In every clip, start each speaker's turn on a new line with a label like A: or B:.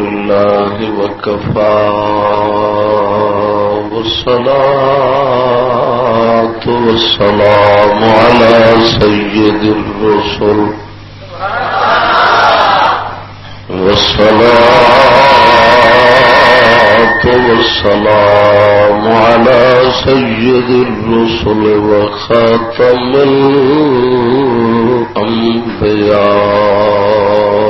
A: لله وكفى والصلاة والسلام على سيد الرسل. والصلاة والسلام على سيد الرسل وخاتم الأنبياء.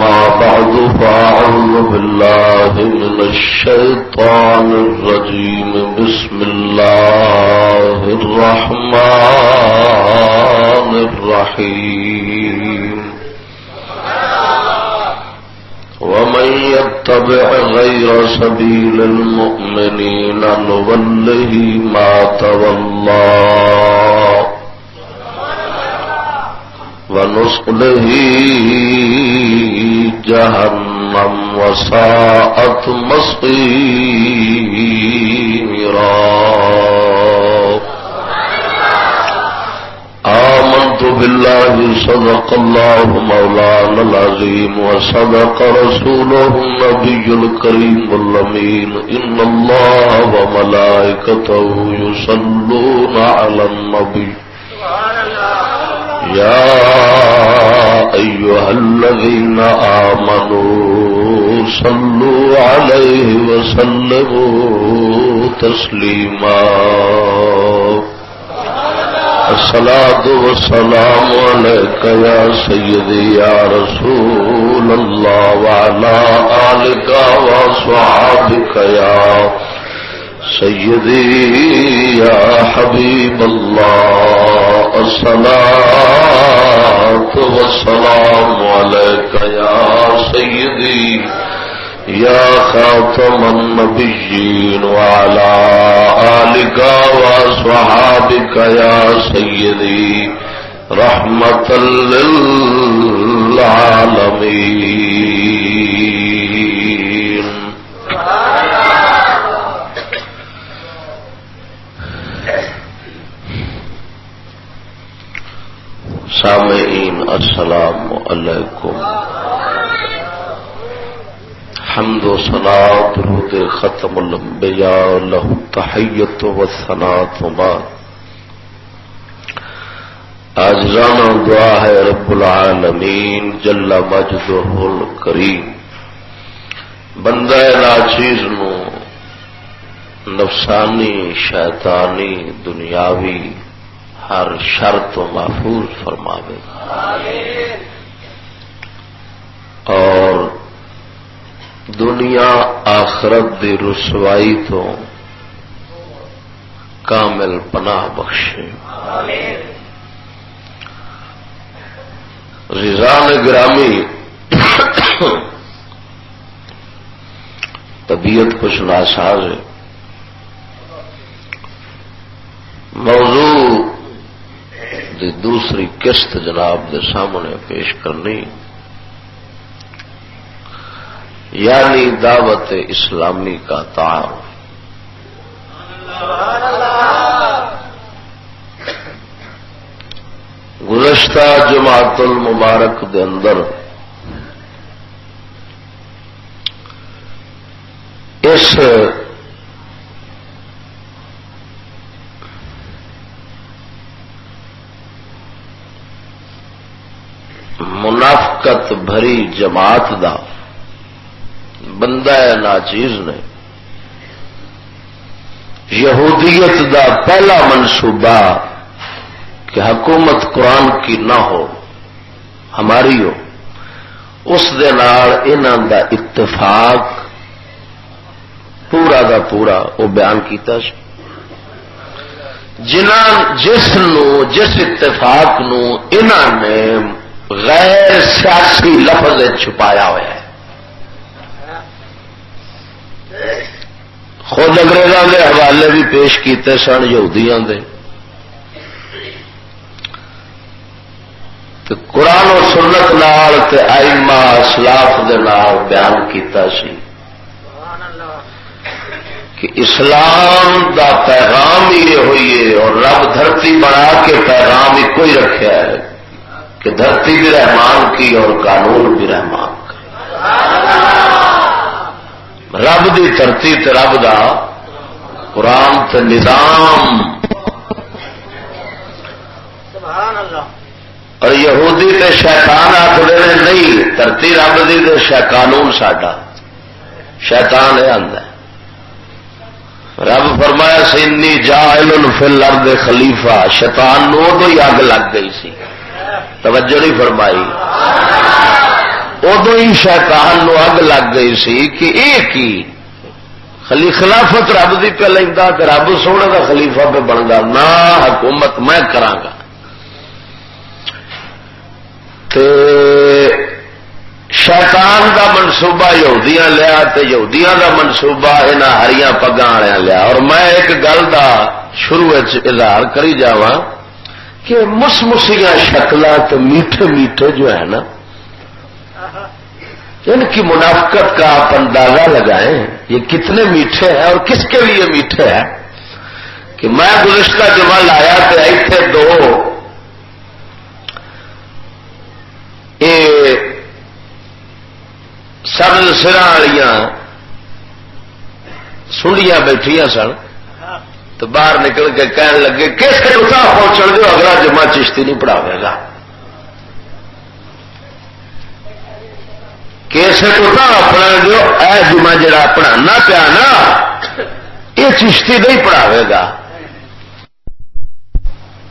A: أما بعد، فأعوذ بالله من الشيطان الرجيم. بسم الله الرحمن الرحيم. ومن يتبع غير سبيل المؤمنين، نوله ما تولى. ونصله جهنم وساءت مصيرا. آمنت بالله، صدق الله مولانا العظيم، وصدق رسوله النبي الكريم والأمين إن الله وملائكته يصلون على النبي. سبحان الله. يا أيها الذين آمنوا صلوا عليه وسلموا تسليما. الصلاة والسلام عليك يا سيدي يا رسول الله وعلى آلك وصحابك يا سيدي يا حبيب الله، الصلاة والسلام عليك يا سيدي، يا خاتم النبيين وعلى آلك وصحابك يا سيدي، رحمة للعالمين. سامعین، السلام علیکم۔ حمد و سنا درود ختم الانبیاء له تحیت و ثنات و بعد آجزانا دعا ہے رب العالمین، جل مجدہ الکریم۔ بندہ ناچیز نو، نفسانی، شیطانی، دنیاوی ہر شرط و محفوظ فرماوے اور دنیا آخرت دی رسوائی تو کامل پناہ بخشے۔ رضان گرامی طبیعت کچھ ناساز ہے۔ موضوع دی دوسری قسط جناب دے سامنے پیش کرنی۔ یعنی دعوت اسلامی کا تعارف۔ گزشتہ جماعت المبارک دے اندر اس منافقت بھری جماعت دا بندہ ناچیز نے۔ یہودیت دا پہلا منصوبہ کہ حکومت قرآن کی نہ ہو، ہماری ہو۔ اس دا اتفاق پورا دا پورا وہ بیان کیتا جنہ جس نو، جس اتفاق نو انہوں نے غیر
B: چھیاسی لفظ چھپایا ہوا ہے خود انگریزوں کے حوالے بھی پیش کیتے سن، یہودیاں دے۔ قرآن و سنت نال آئما اسلاف دے نال بیان کیتا سی کہ اسلام دا پیغام ہی یہ ہوئی ہے اور رب دھرتی بنا کے پیغام ہی کوئی رکھا ہے۔ کہ دھرتی بھی رحمان کی اور قانون بھی رحمان کا رب دی دھرتی تے رب دا قرآن تے نظام۔ اور یہودی تے شیطان آخر نہیں دھرتی رب دی تے قانون ساڈا۔ شیطان یہ آتا رب فرمایا سینی جائل فل ارد خلیفہ۔ شیطان نو ادو ہی اگ لگ گئی سی۔ توجہ نہیں فرمائی۔ ادو ہی شیطان نو اگ لگ گئی سی کہ یہ کی؟ خلی خلافت رب دی پہ لینا رب سونے کا خلیفہ پہ بن گا نہ حکومت میں کرا شیطان دا منصوبہ یہودیاں لیا تے یہودیاں دا منصوبہ یہاں ہری پگا لیا۔ اور میں ایک گل دا شروع اظہار کری جاواں۔ کہ مس مسیاں شکل تو میٹھے میٹھے جو ہے نا، ان کی منافقت کا آپ اندازہ لگائیں یہ کتنے میٹھے ہیں اور کس کے لیے میٹھے ہیں، کہ میں گزشتہ جمع لایا تو ایتھے دو۔ سب سرا والیا سنڈیاں بیٹھیا سن۔ تو باہر نکل کے کہنے لگے کس کے اتنا پہنچ دو اگلا جمع چشتی نہیں پڑھاوے گا. کیسٹ اپنا جو، اے جمع جڑا پڑھانا پیا نا، یہ چشتی نہیں پڑھاوے گا.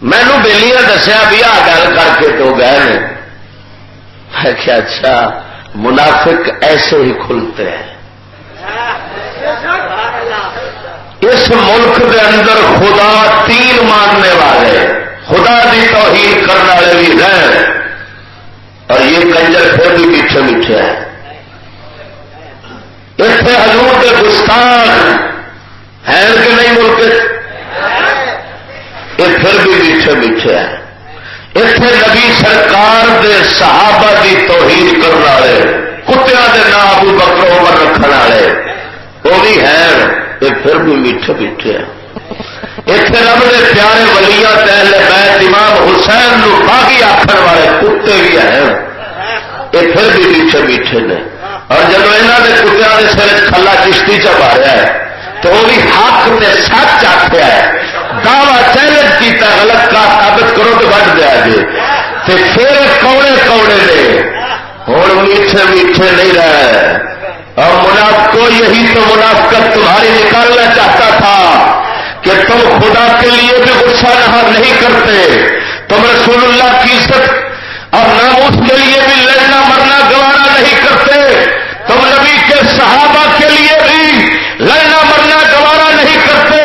B: مینو بےلیاں دسیا بھی آ گل کر کے تو گئے کہ اچھا منافق ایسے ہی کھلتے ہیں۔ اس ملک کے اندر خدا تین ماننے والے، خدا کی توہین کرنے والے بھی ہیں۔ اور یہ کنجر پھر بھی میٹھے میٹھے ہیں۔ اتنے حضور کے گستان ہیں کہ نہیں ملک؟ یہ پھر بھی میٹھے میٹھے ہیں۔ اتنے نبی سرکار دے صحابہ کی توہین کرنے والے کتیا کے نام ابو بکر، عمر رکھنے والے، وہ بھی ہیں۔ یہ پھر بھی میٹھے میٹھے ہیں۔ اتنے رب کے پیارے ولییا پہلے بیت امام حسین نو باغی آخر والے کتے بھی ہیں۔ یہ پھر بھی میٹھے میٹھے نے۔ اور جب یہاں کے کتیا کے سر تھلا چشتی چ ماریا ہے، تو وہ بھی حق نے سچ آخیا ہے۔ دعوی چیلنج کیا غلط کا ثابت کرو تو بٹ دیا جی پھر کوڑے کوڑے نے۔ ہوں میٹھے میٹھے نہیں رہے۔ اور مناف کو یہی تو منافقت تمہاری نکالنا چاہتا تھا کہ تم خدا کے لیے بھی غصہ نہ نہیں کرتے۔ تم رسول اللہ کی عزت اور ناموس کے لیے بھی لڑنا مرنا گوارا نہیں کرتے۔ تم نبی کے صحابہ کے لیے بھی لڑنا مرنا گوارا نہیں کرتے۔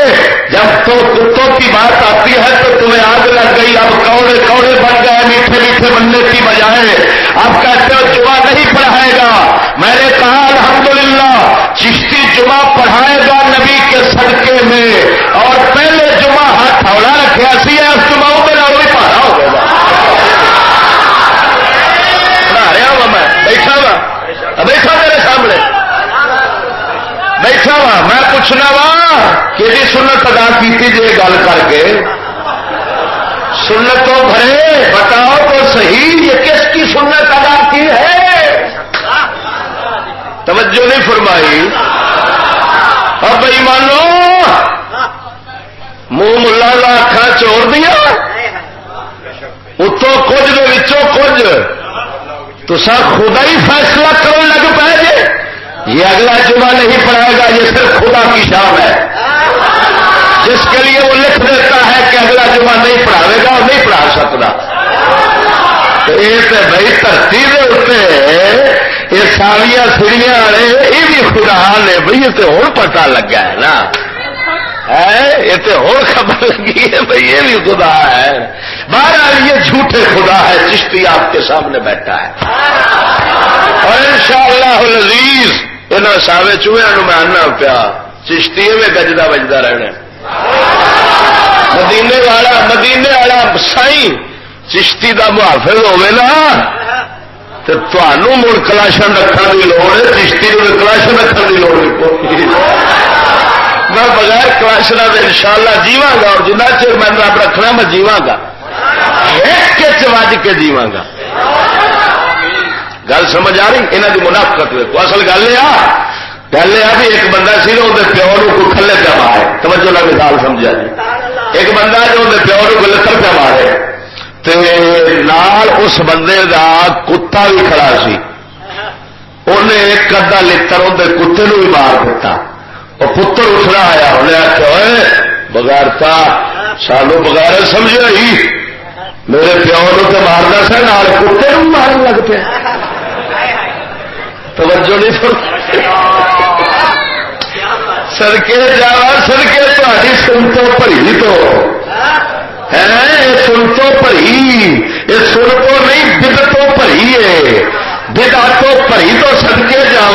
B: جب تو کتوں کی بات آتی ہے تو تمہیں آگ لگ گئی۔ اب کوڑے کوڑے بن گئے، میٹھے میٹھے بننے کی بجائے۔ اب کہتے ہو جمعہ نہیں پڑھائے گا۔ میں نے کہا الحمدللہ، چشتی جمعہ پڑھائے گا نبی کے سڑکے میں، اور پہلے جمعہ ہاتھ ہولا سی اس جمعوں میں نہ وہی پڑھا ہوگا پڑھا رہا ہوں میں، بیٹھا ہوا۔ بیٹھا میرے سامنے۔ بیٹھا وا میں پوچھنا وا کہ سنت ادا کی جی گل کر کے؟ سنت تو بھرے، بتاؤ تو صحیح یہ کس کی سنت ادا کی ہے؟ توجہ نہیں فرمائی۔ اب بھائی مانو، منہ ملا اکھا چور دیا۔ اتوں کچھ کچھ۔ تو سر خدا ہی فیصلہ کرنے لگ پائے جی یہ اگلا جمعہ نہیں پڑھائے گا، یہ صرف خدا کی شام ہے۔ جس کے لیے وہ لکھ دیتا ہے کہ اگلا جمعہ نہیں پڑھاوے گا اور نہیں پڑھا سکتا۔ یہ بھائی دھرتی کے اتنے یہ سالیاں سیڑیاں والے، یہ بھی خدا نے بھائی تو ہوں پتا لگا ہے نا۔ یہ تو اور خبر لگی ہے، بھائی، یہ بھی خدا ہے۔ بہرحال یہ جھوٹے خدا ہے، چشتی آپ کے سامنے بیٹھا ہے۔ اور ان شاء اللہ عزیز ان ساوے چوہے میں آنا پیا۔ چشتی میں گجدا بجتا رہنا۔ مدینے والا مدینے والا سائی چشتی کا محافظ ہوے نا تو مڑ کلاشن رکھنے کی لوڑ ہے، چشتی کلاشن رکھنے کی لوڑ میں بغیر کلاشنا ان شاء اللہ جیوا گا اور جنہ چر میں رب رکھنا میں جیوا گا۔ ایک وج کے جیوا گا۔ گل سمجھ آ رہی؟ یہاں کی منافقت دیکھو اصل گل یہ گل یہ بھی ایک بندہ سی نا اندر پیو نو کوئی کھلے پہ مارے۔ توجہ لگ مثال سمجھا جی۔ ایک بندہ جو اندر پیو نو کوئی لکڑ پہ مارے۔ نال اس بندے دا کتا بھی کھڑا سی۔ انہیں ایک ادا لڑ اندر کتے نو بھی مار دیتا۔ اور پتر اٹھنا آیا انہیں آخیا بغیرتا سالو بغیر سمجھا ہی میرے پیو نو تو مارنا سا، نال کتے نو مارن لگ پیا۔ توجہ نہیں سڑکے جا سڑکے تاری سنتوں پری تو۔ سن تو پری یہ سن تو نہیں بد تو پری ہے۔ بدا تو پری تو سد کے جا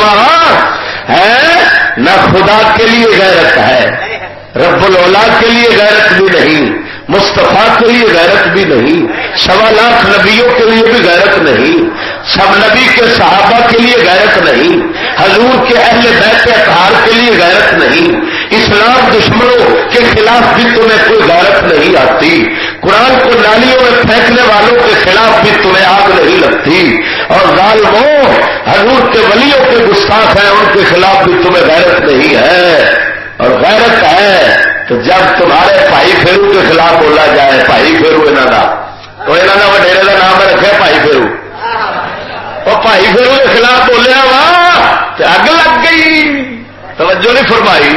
B: ہے، نہ خدا کے لیے غیرت ہے، رب الاولا کے لیے غیرت بھی نہیں۔ مصطفیٰ کے لیے غیرت بھی نہیں، سوا لاکھ نبیوں کے لیے بھی غیرت نہیں، سب نبی کے صحابہ کے لیے غیرت نہیں، حضور کے اہل بیت اطہار کے لیے غیرت نہیں۔ اسلام دشمنوں کے خلاف بھی تمہیں کوئی غیرت نہیں آتی۔ قرآن کو نالیوں میں پھینکنے والوں کے خلاف بھی تمہیں آگ نہیں لگتی۔ اور ظالموں، حضور کے ولیوں کے گستاخ ہیں، ان کے خلاف بھی تمہیں غیرت نہیں ہے۔ اور غیرت ہے۔ تو جب تمہارے بھائی فیرو کے خلاف بولا جائے، بھائی فیرو یہاں کا تو یہاں کا وڈیرے کا نام رکھا بھائی فیرو اور بھائی فیرو کے خلاف بولیا وا اگ لگ گئی۔ توجہ نہیں فرمائی۔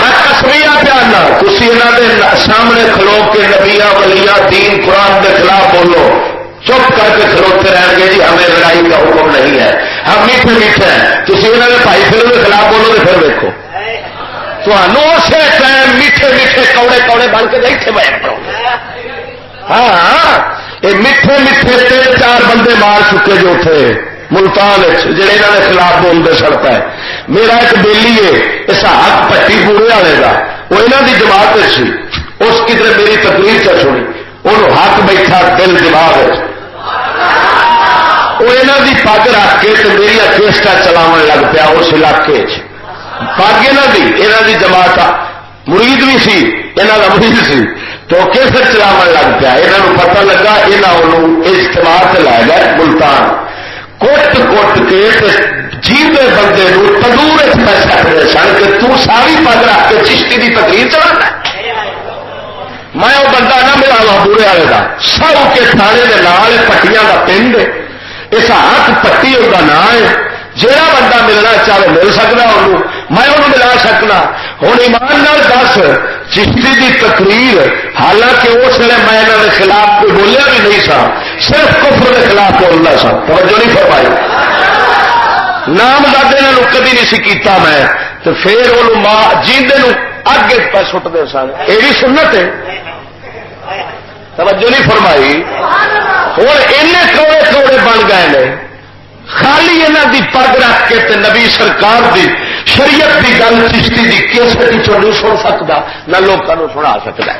B: میں کسمیا پیارنا تھی یہاں کے سامنے کھلو کے نبیا ولیا دین، قرآن کے خلاف بولو۔ چپ کر کے کھلوتے رہیں گے جی ہمیں لڑائی کا حکم نہیں ہے۔ ہم میٹھے میٹھے ہیں۔ تھی یہاں کے بھائی فیرو کے خلاف بولو تو پھر دیکھو اسی ٹائم میٹھے میٹھے کوڑے کوڑے بن کے بیٹھے بیٹھ ہاں یہ میٹھے میٹھے تین چار بندے مار چکے جو تھے ملتان جڑے یہاں کے خلاف بولتے سڑتا ہے میرا ایک بیلی ہے اس ہاتھ پٹی پورے والے کا وہ یہاں کی جماعت سی اس کی طرح میری تکلیف چ سنی وہ ہاتھ بیٹھا دل دماغ وہ یہاں کی پگ رکھ کے میری کیسٹا چلاو لگ پیا اس علاقے پگ یہاں کی یہاں کی جماعت مرید بھی سی یہاں کا مرید سی تو کیسے چلاو لگ پیا یہاں پتا لگا یہاں اجتماع سے لا گیا ملتان کٹ کٹ کے جیتے بندے تندور سکتے سن کہ تو ساری پگ رکھ کے چشتی کی تقریر چلا میں وہ بندہ نہ ملا بورے والے کا سب کے تھانے کے نال پٹیاں کا پنڈ اس ہاتھ پٹی اس کا نام ہے جہاں بندہ ملنا چاہے مل سکتا انہوں میں انہوں ملا سکنا۔ ہوں ایمان نال دس، چشتی کی تقریر، حالانکہ اس ویلے میں یہاں کے خلاف کوئی بولیا بھی نہیں سا، صرف کفر کے خلاف بولنا سا۔ توجہ نہیں فرمائی۔ نام دادے نے کدی نہیں سی کیتا میں۔ تو پھر وہ جیندے اگے پہ سٹتے سن۔ یہ بھی سنت ہے۔ توجہ نہیں فرمائی۔ ہوں این کوڑے کوڑے بن گئے خالی یہاں دی پگ رکھ کے تے نبی سرکار دی، شریعت دی گل، چشتی دی کیسے نہیں سن سکتا، نہ لوگوں سنا سکتا۔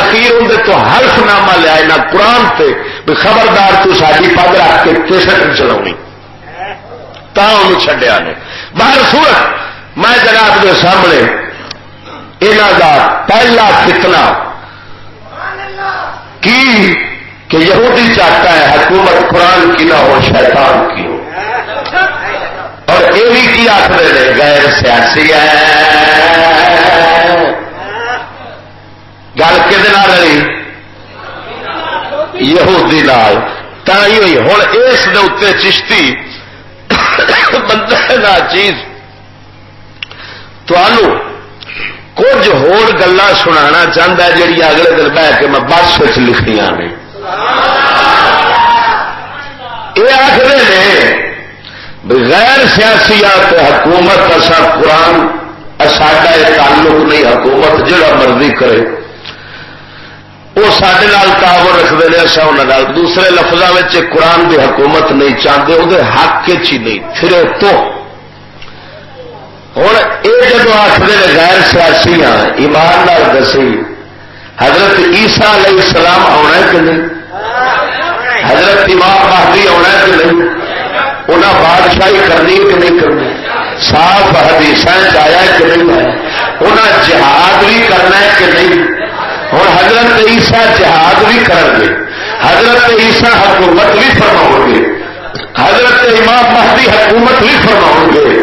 B: اخیر اندر تو ہر نامہ لیا نہ قرآن سے خبردار تو ساری پگ رکھ کے کیسے چلا تا چڈیا نے۔ باہر سورت میں جناب کے سامنے یہاں کا پہلا فتنا کی کہ یہودی چاہتا ہے حکومت قرآن کی نہ ہو، شیطان کی ہو۔ یہ بھی کی آخر غیر سیاسی ہے. گل کہ رہی؟ یہودی لال تھی ہوئی ہوں اس چشتی بندہ چیز کچھ ہور گلا سنا چاہتا ہے جہیا اگلے دن بہ کے میں بس لکھنیا نے۔ یہ آخر نے غیر سیاسیات حکومت اصا قرآن ساڈا یہ تعلق نہیں، حکومت جڑا مرضی کرے۔ وہ سڈے تعاون رکھتے ہیں اصا انہوں دوسرے لفظوں میں قرآن کی حکومت نہیں چاہتے وہ حق چ نہیں پھر تو۔ ہوں یہ جب آخر غیر سیاسی ہاں ایمان دسی، حضرت عیسا علیہ السلام آنا کہ نہیں؟ حضرت امام مہدی آنا کہ نہیں؟ انہیں بادشاہی کرنی کہ نہیں کرنی؟ صاف حدیث آیا کہ نہیں ہے۔ انہیں جہاد بھی کرنا ہے کہ نہیں؟ ہوں حضرت عیسا جہاد بھی کر گے۔ حضرت عیسا حکومت بھی فرماؤ گے۔ حضرت امام مہدی حکومت بھی فرماؤ گے۔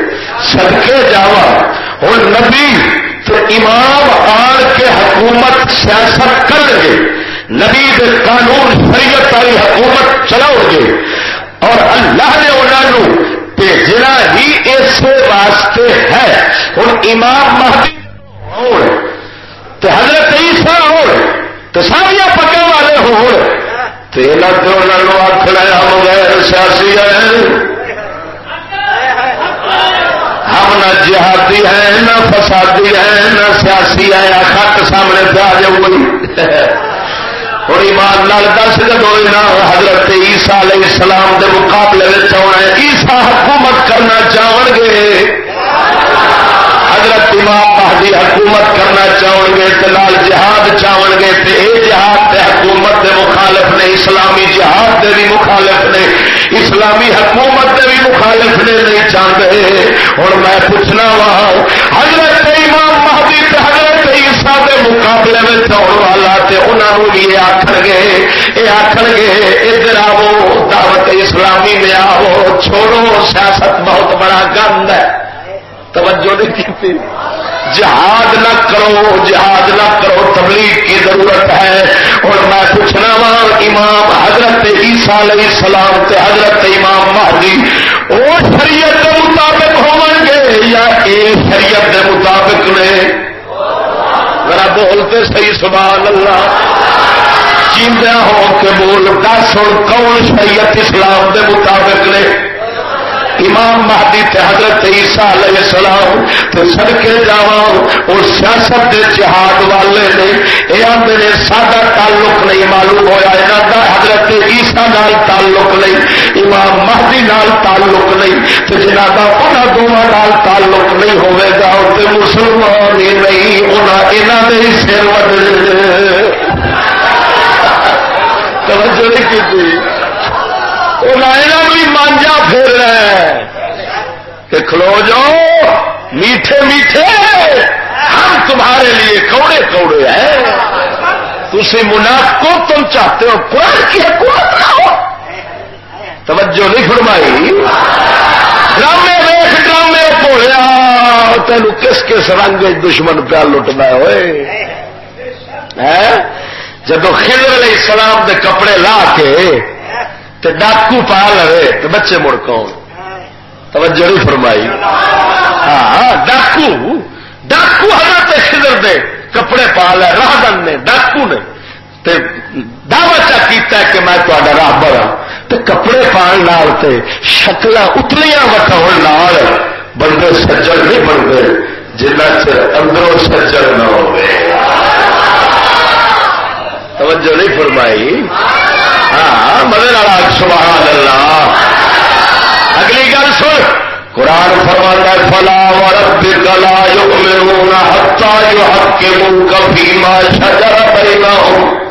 B: سدکے جاوا۔ ہوں نبی تو امام آن کے حکومت سیاست کر گے۔ نبی کے قانون شریعت والی حکومت چلاؤ گے۔ اور اللہ نے انہوں بھیجنا ہی اس واسطے ہے۔ ہوں امام مہدی تو حضرت عیسیٰ ہو تو ساریا پکا والے ہو آخر ہم غیر سیاسی ہیں۔ ہم نہ جہادی ہیں، نہ فسادی ہیں، نہ سیاسی ہے خط سامنے پہ آ جاؤ۔ اور ایمان لال دس جب حضرت عیسا علیہ السلام کے مقابلے میں عیسا حکومت کرنا چاہن گے۔ حضرت امام مہدی حکومت کرنا چاہن گے لال جہاد چاہن گے اے جہاد دے حکومت دے مخالف نے، اسلامی جہاد دے بھی مخالف نے، اسلامی حکومت دے بھی مخالف نے، نہیں چاہتے اور میں پوچھنا وا، حضرت امام مہدی حضرت عیسا کے مقابلے میں چاؤ والا انہوں بھی یہ آخر گے، یہ آخر گے، ادھر آو دعوت اسلامی میں آو چھوڑو، سیاست بہت بڑا گند ہے۔ توجہ نہیں کی جہاد نہ کرو، جہاد نہ کرو، تبلیغ کی ضرورت ہے۔ اور میں پوچھنا وا، امام حضرت عیسیٰ علیہ السلام تے حضرت امام مہدی، وہ شریعت کے مطابق ہو گے یا اے شریعت کے مطابق نے؟ بولتے صحیح سبحان اللہ۔ چیندیا ہو کے بول، دس ہوں کون شریعت اسلام دے مطابق نے؟ امام مہدی تے حضرت عیسیٰ علیہ السلام تے سڑکے جاوا اور سیاست دے جہاد والے نے یہ آدھے نے سارا تعلق نہیں معلوم ہوا یہاں کا حضرت عیسیٰ نال تعلق نہیں، امام مہدی نال تعلق نہیں تو جنہ کا انہوں دونوں نال تعلق نہیں ہوئے گا تو مسلمان ہی نہیں انہیں یہاں کے سر وڈ توجہ نہیں جی؟ کی بھی مانجا پھر رہے کہ کھلو جاؤ میٹھے میٹھے ہم تمہارے لیے کوڑے کوڑے ہیں تھی مناف کو تم چاہتے ہو قرآن کی حکومت نہ ہو توجہ نہیں فرمائی ڈرامے ویخ ڈرامے پوڑیا تین کس کس رنگ دشمن پیا لٹنا ہوئے جب خضر علیہ السلام دے کپڑے لا کے تو ڈاکو پا لے تو بچے مڑ کون؟ توجہ نہیں فرمائی۔ ہاں،, ہاں ڈاکو ڈاکو حضرت خضر دے کپڑے پا لے، راہ دن نے، ڈاکو نے۔ دعوی چا کیتا ہے کہ میں تا رابر ہاں۔ تو کپڑے پان تے شکل اتلیاں وٹاؤ نال بندے سجڑ نہیں بنتے، جنہ چر اندروں سجڑ نہ ہو توجہ نہیں فرمائی۔ ہاں مدد والا سبحان اللہ۔ اگلی گل سن۔ قرآن فرمانا فلا ورب کلا یؤمنون حتى يحكموك فيما شجر بينهم۔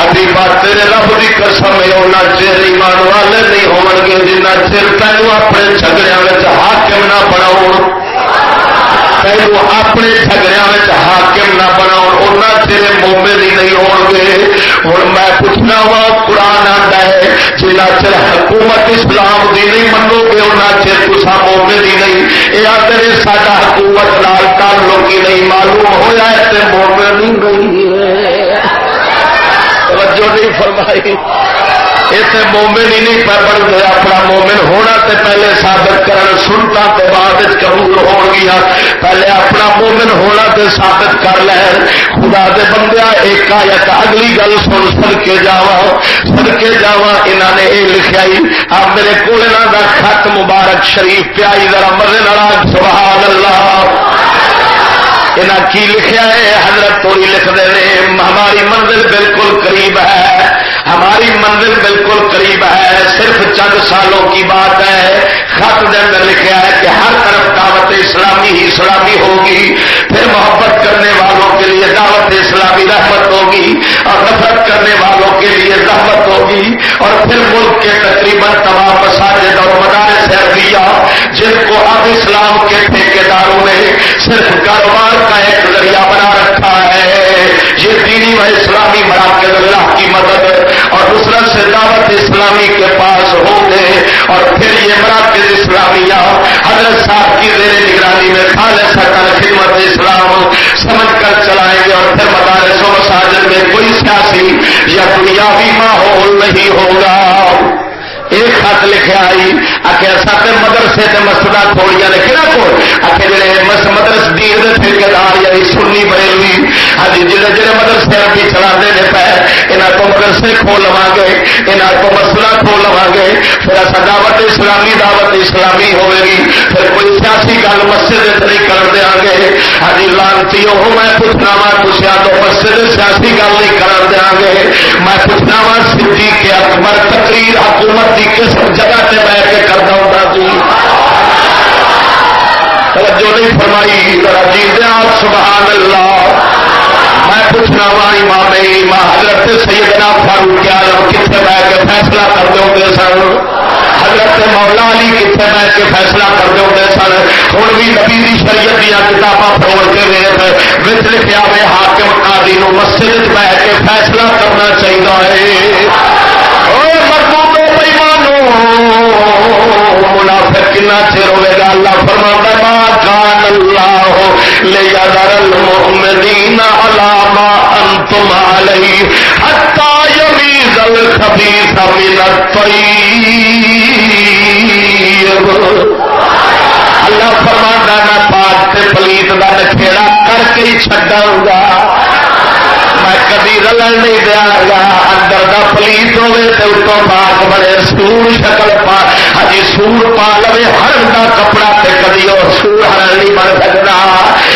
B: ابھی تیرے رب کی قسم ہے انہیں چیر ایمان والے نہیں ہون گے جنہ چر تینوں اپنے جھگڑیاں حاکم نہ بناؤ پہلو اپنے جھگڑیا حاکم نہ بنا چیر مومے بھی نہیں ہو گے ہوں میں پوچھنا وا، قرآن آتا ہے جنا چر حکومت اسلام کی نہیں منو گے ان چر تصا مومے بھی نہیں۔ یہ آدھے سارا حکومت لال تعلق ہی نہیں، معلوم ہوا ہے مومے نہیں گئی توجہ نہیں فرمائی۔ اتنے مومن ہی نہیں بنتے اپنا مومن ہونا تے پہلے ثابت کرن سنتا تو بعد قبول ہو گیا پہلے اپنا مومن ہونا تے ثابت کر لین خدا دے بندیا ایک آیت اگلی گل سن سن کے جاوا سن کے جاوا انہوں نے یہ لکھا آپ میرے کو خط مبارک شریف پیائی ذرا مزے سبحان اللہ انہیں کی لکھا ہے حضرت توڑی لکھ دے ہماری منزل بالکل قریب ہے ہماری منزل بالکل قریب ہے، صرف چند سالوں کی بات ہے۔ خط کے اندر لکھا ہے کہ ہر طرف دعوت اسلامی ہی اسلامی ہوگی۔ پھر محبت کرنے والوں کے لیے دعوت اسلامی رحمت ہوگی اور نفرت کرنے والوں کے لیے رحمت ہوگی۔ اور پھر ملک کے تقریباً تمام مساجد اور مدارس عربیہ، جن کو اب اسلام کے ٹھیکے داروں نے صرف کاروبار کا ایک ذریعہ بنا رکھا ہے، یہ اسلامی کے پاس ہوں گے اور پھر یہ مراکز اسلامیہ حضرت صاحب کی زیر نگرانی میں خالص کر خدمت اسلام سمجھ کر چلائیں گے اور پھر مدارس و مساجد میں کوئی سیاسی یا دنیاوی ماحول نہیں ہوگا۔ ایک خط لکھا آئی آخر سات مدرسے سے مسجد کھولیا نے کہنا کو آخر جڑے مدرس دین کے ٹھیکار یعنی سننی بریلوی ہاں جی جڑے جڑے مدرسے بھی چلا دے پے یہاں کو مدرسے کھول لوا گے یہاں کو مسئلہ کھول لوا گے پھر اصا دعوت اسلامی دعوت اسلامی ہوے گی پھر کوئی سیاسی گل مسجد نہیں کر دیا گے ہاں جی لانتی وہ میں پوچھنا وا پوچھا تو مسجد سیاسی گل نہیں کر دیا گے میں پوچھنا وا سی کے اکبر تقریر حکومت کی کس جگہ سے بہ کے کرتا ہوتا سی توجہ نہیں فرمائی جی سبحان اللہ۔ میں پوچھنا وا امام امام حضرت سیدنا فاروق عالم کتنے بہ کے فیصلہ کرتے ہوتے سن حضرت مولا علی کتنے بہ کے فیصلہ کرتے ہوتے سن ہوں بھی نبی شریعت دیا کتاباں پڑھ کے ویخ بچ لکھا میں حاکم قاضی مسجد بہ کے فیصلہ کرنا چاہیے اور مردوں منافق کنا چر ہوئے گا، اللہ فرما ما کان اللہ لے در المؤمنین علاما انتم علی حتی یمیز الخبیث من الطیب اللہ فرما میں پاک تے پلیت دا نکھیڑا کر کے ہی چھڈاں گا۔ میں کدی رلن نہیں دیا گا اندر کا پلیت ہوے تو اتوں پاک بڑے سور شکل پا ہجی سور پا لو ہر کا کپڑا تے کدی وہ سور ہر نہیں بن سکتا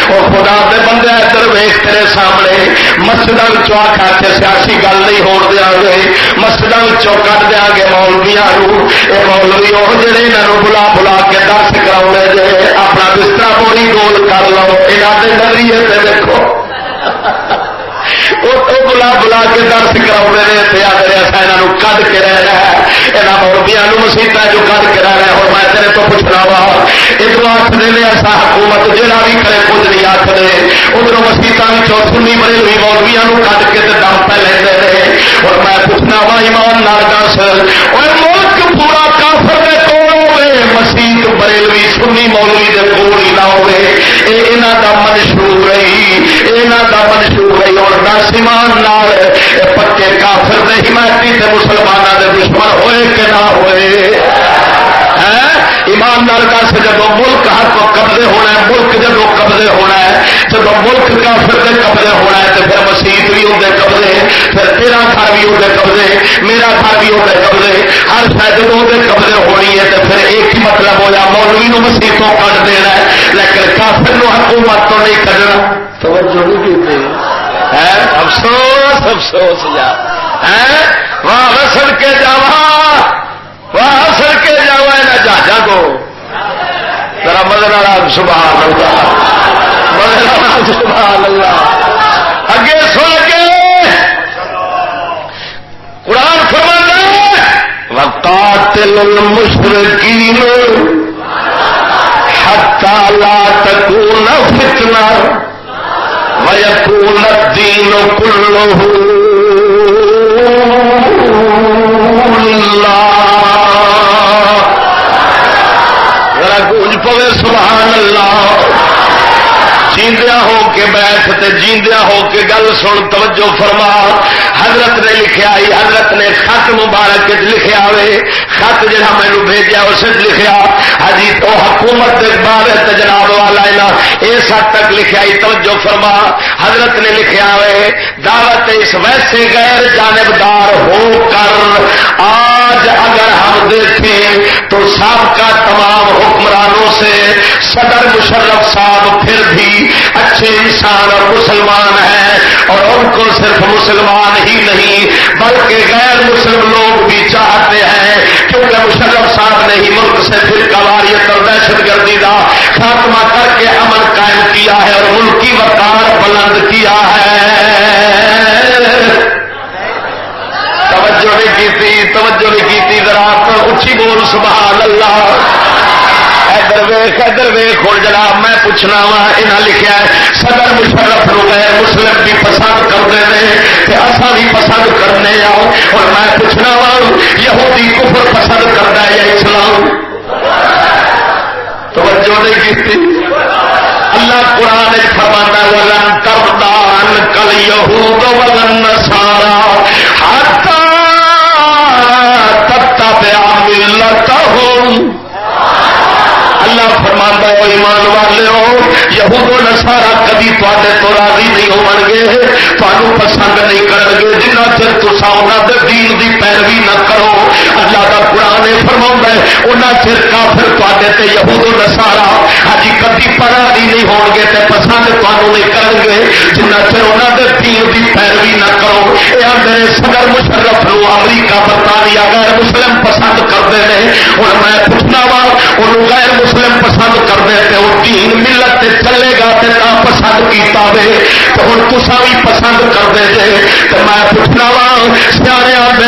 B: وہ خدا دے بندے ادھر ویخ تیرے سامنے۔ مسجد آخا کے سیاسی گل نہیں ہو دیا گے۔ مسجد کٹ دیا گے مولویا یہ مولوی وہ جڑے یہاں بلا بلا کے دس کرا جے، اپنا بستر بوری گول کر لو۔ یہاں کے نظریے سے دیکھو۔ اتوں بلا بلا کے درس کرا یہاں کد کے رہنا ہے یہاں موربیا مسیطا جو کد کے رہنا ہے اور میں تیرے تو پوچھنا وا ادھر آخر ایسا حکومت جہاں بھی کرے کچھ نہیں آخر ادھر مسیطا سنی بڑی ہوئی مولویا کد کے دم پہ لے رہے اور میں پوچھنا وا ایمان نال دس اور ملک پورا کافر مسیح مسیت بریلوی سنی مولوی کے کول ہی نہ ہوئے یہاں کا منشور رہی یہاں کا منشور رہی اور دس ایمان نال پکے کافر نے حمایتی مسلمانوں کے دشمن ہوئے کہ نہ ہوئے ایماندار دس جب ملک ہاتھ قبضے ہونا ہے ملک جب قبضے ہونا ہے جب ملک کافر کے قبضے ہونا ہے تو پھر مسیح بھی ہوتے قبضے پھر تیرا گھر بھی ہوتے قبضے میرا گھر بھی ہوتے قبضے ہر شاید جب وہ قبضے ہونی ہے تو پھر ایک ہی مطلب ہو جا مولوی نو مسیح تو کٹ دینا ہے لیکن کافر نو حکومت تو نہیں کھڑنا توجہ نہیں کی افسوس افسوس جا وہاں سڑ کے جاوا وہاں سر کے جاؤ نہ جہاز کو ذرا مدر سبحان اللہ مدر سبحان اللہ اگے سن کے قرآن فرمانا وقاتل المشرکین حتى لا تكون فتنة ويكون الدين كله گونج پوے سبحان اللہ۔ جیندیا ہو کے بیٹھ تے جیندیا ہو کے گل سن، توجہ فرما۔ حضرت نے لکھا حضرت نے خط مبارک لکھا ہوئے۔ خط جہاں مینو بھیجا اس لکھا ہجی تو حکومت بارے جناب والا اس حد تک لکھا توجہ فرما، حضرت نے لکھا ہوئے دعوت اس ویسے غیر جانبدار ہو کر، آج اگر ہم دیکھیں تو سابقہ تمام حکمرانوں سے صدر مشرف صاحب پھر بھی اچھے انسان اور مسلمان ہیں، اور ان کو صرف مسلمان ہی نہیں، بلکہ غیر مسلم لوگ بھی چاہتے ہیں کیونکہ مشرف صاحب نے ہی ملک سے پھر کواریت اور دہشت گردی کا خاتمہ کر کے امن قائم کیا ہے اور ملکی وقار بلند کیا ہے۔ توجہ نہیں کی توجہ نہیں کی ذرا اچھی بول، سبحان اللہ۔ ادھر ویخ ادھر ویخ ہوں جناب میں پوچھنا وا یہاں لکھا ہے، صدر مشرف ہو گئے مسلم بھی پسند کرتے ہیں اصا بھی پسند کرنے آؤ اور میں پوچھنا وا، یہودی کفر پسند کرتا ہے یا اسلام؟ توجہ نہیں کی اللہ قرآن فرمانا ولن تردان کل یہود ولن سارا ہاتھ تب پیا ملتا ہوں اللہ فرما ہو ایمان والے ہو، یہود و نسارا کبھی تے تو راضی نہیں ہو گے تمہوں پسند نہیں کرن گے جنہ چر تسا انہوں دے دین دی پیروی نہ کرو. اللہ کا قرآن فرما ہے انہیں چر کافر تے یہود و نسارا ہجی کبھی پراضی نہیں ہو گے تے پسند تمہوں نہیں کرن گے جنہ چر انہوں دے دین دی پیروی نہ کرو. یہ میرے صدر مشرف نو امریکہ برطانیہ غیر مسلم پسند کرتے ہیں ہوں میں پوچھنا وا، انہوں غیر مسلم مسلم پسند کرتے ہیں وہ دین ملت چلے گا تو پسند کیتا وے۔ تو ہوں تصا بھی پسند کرتے جے تو میں پوچھنا وا سیانے آتے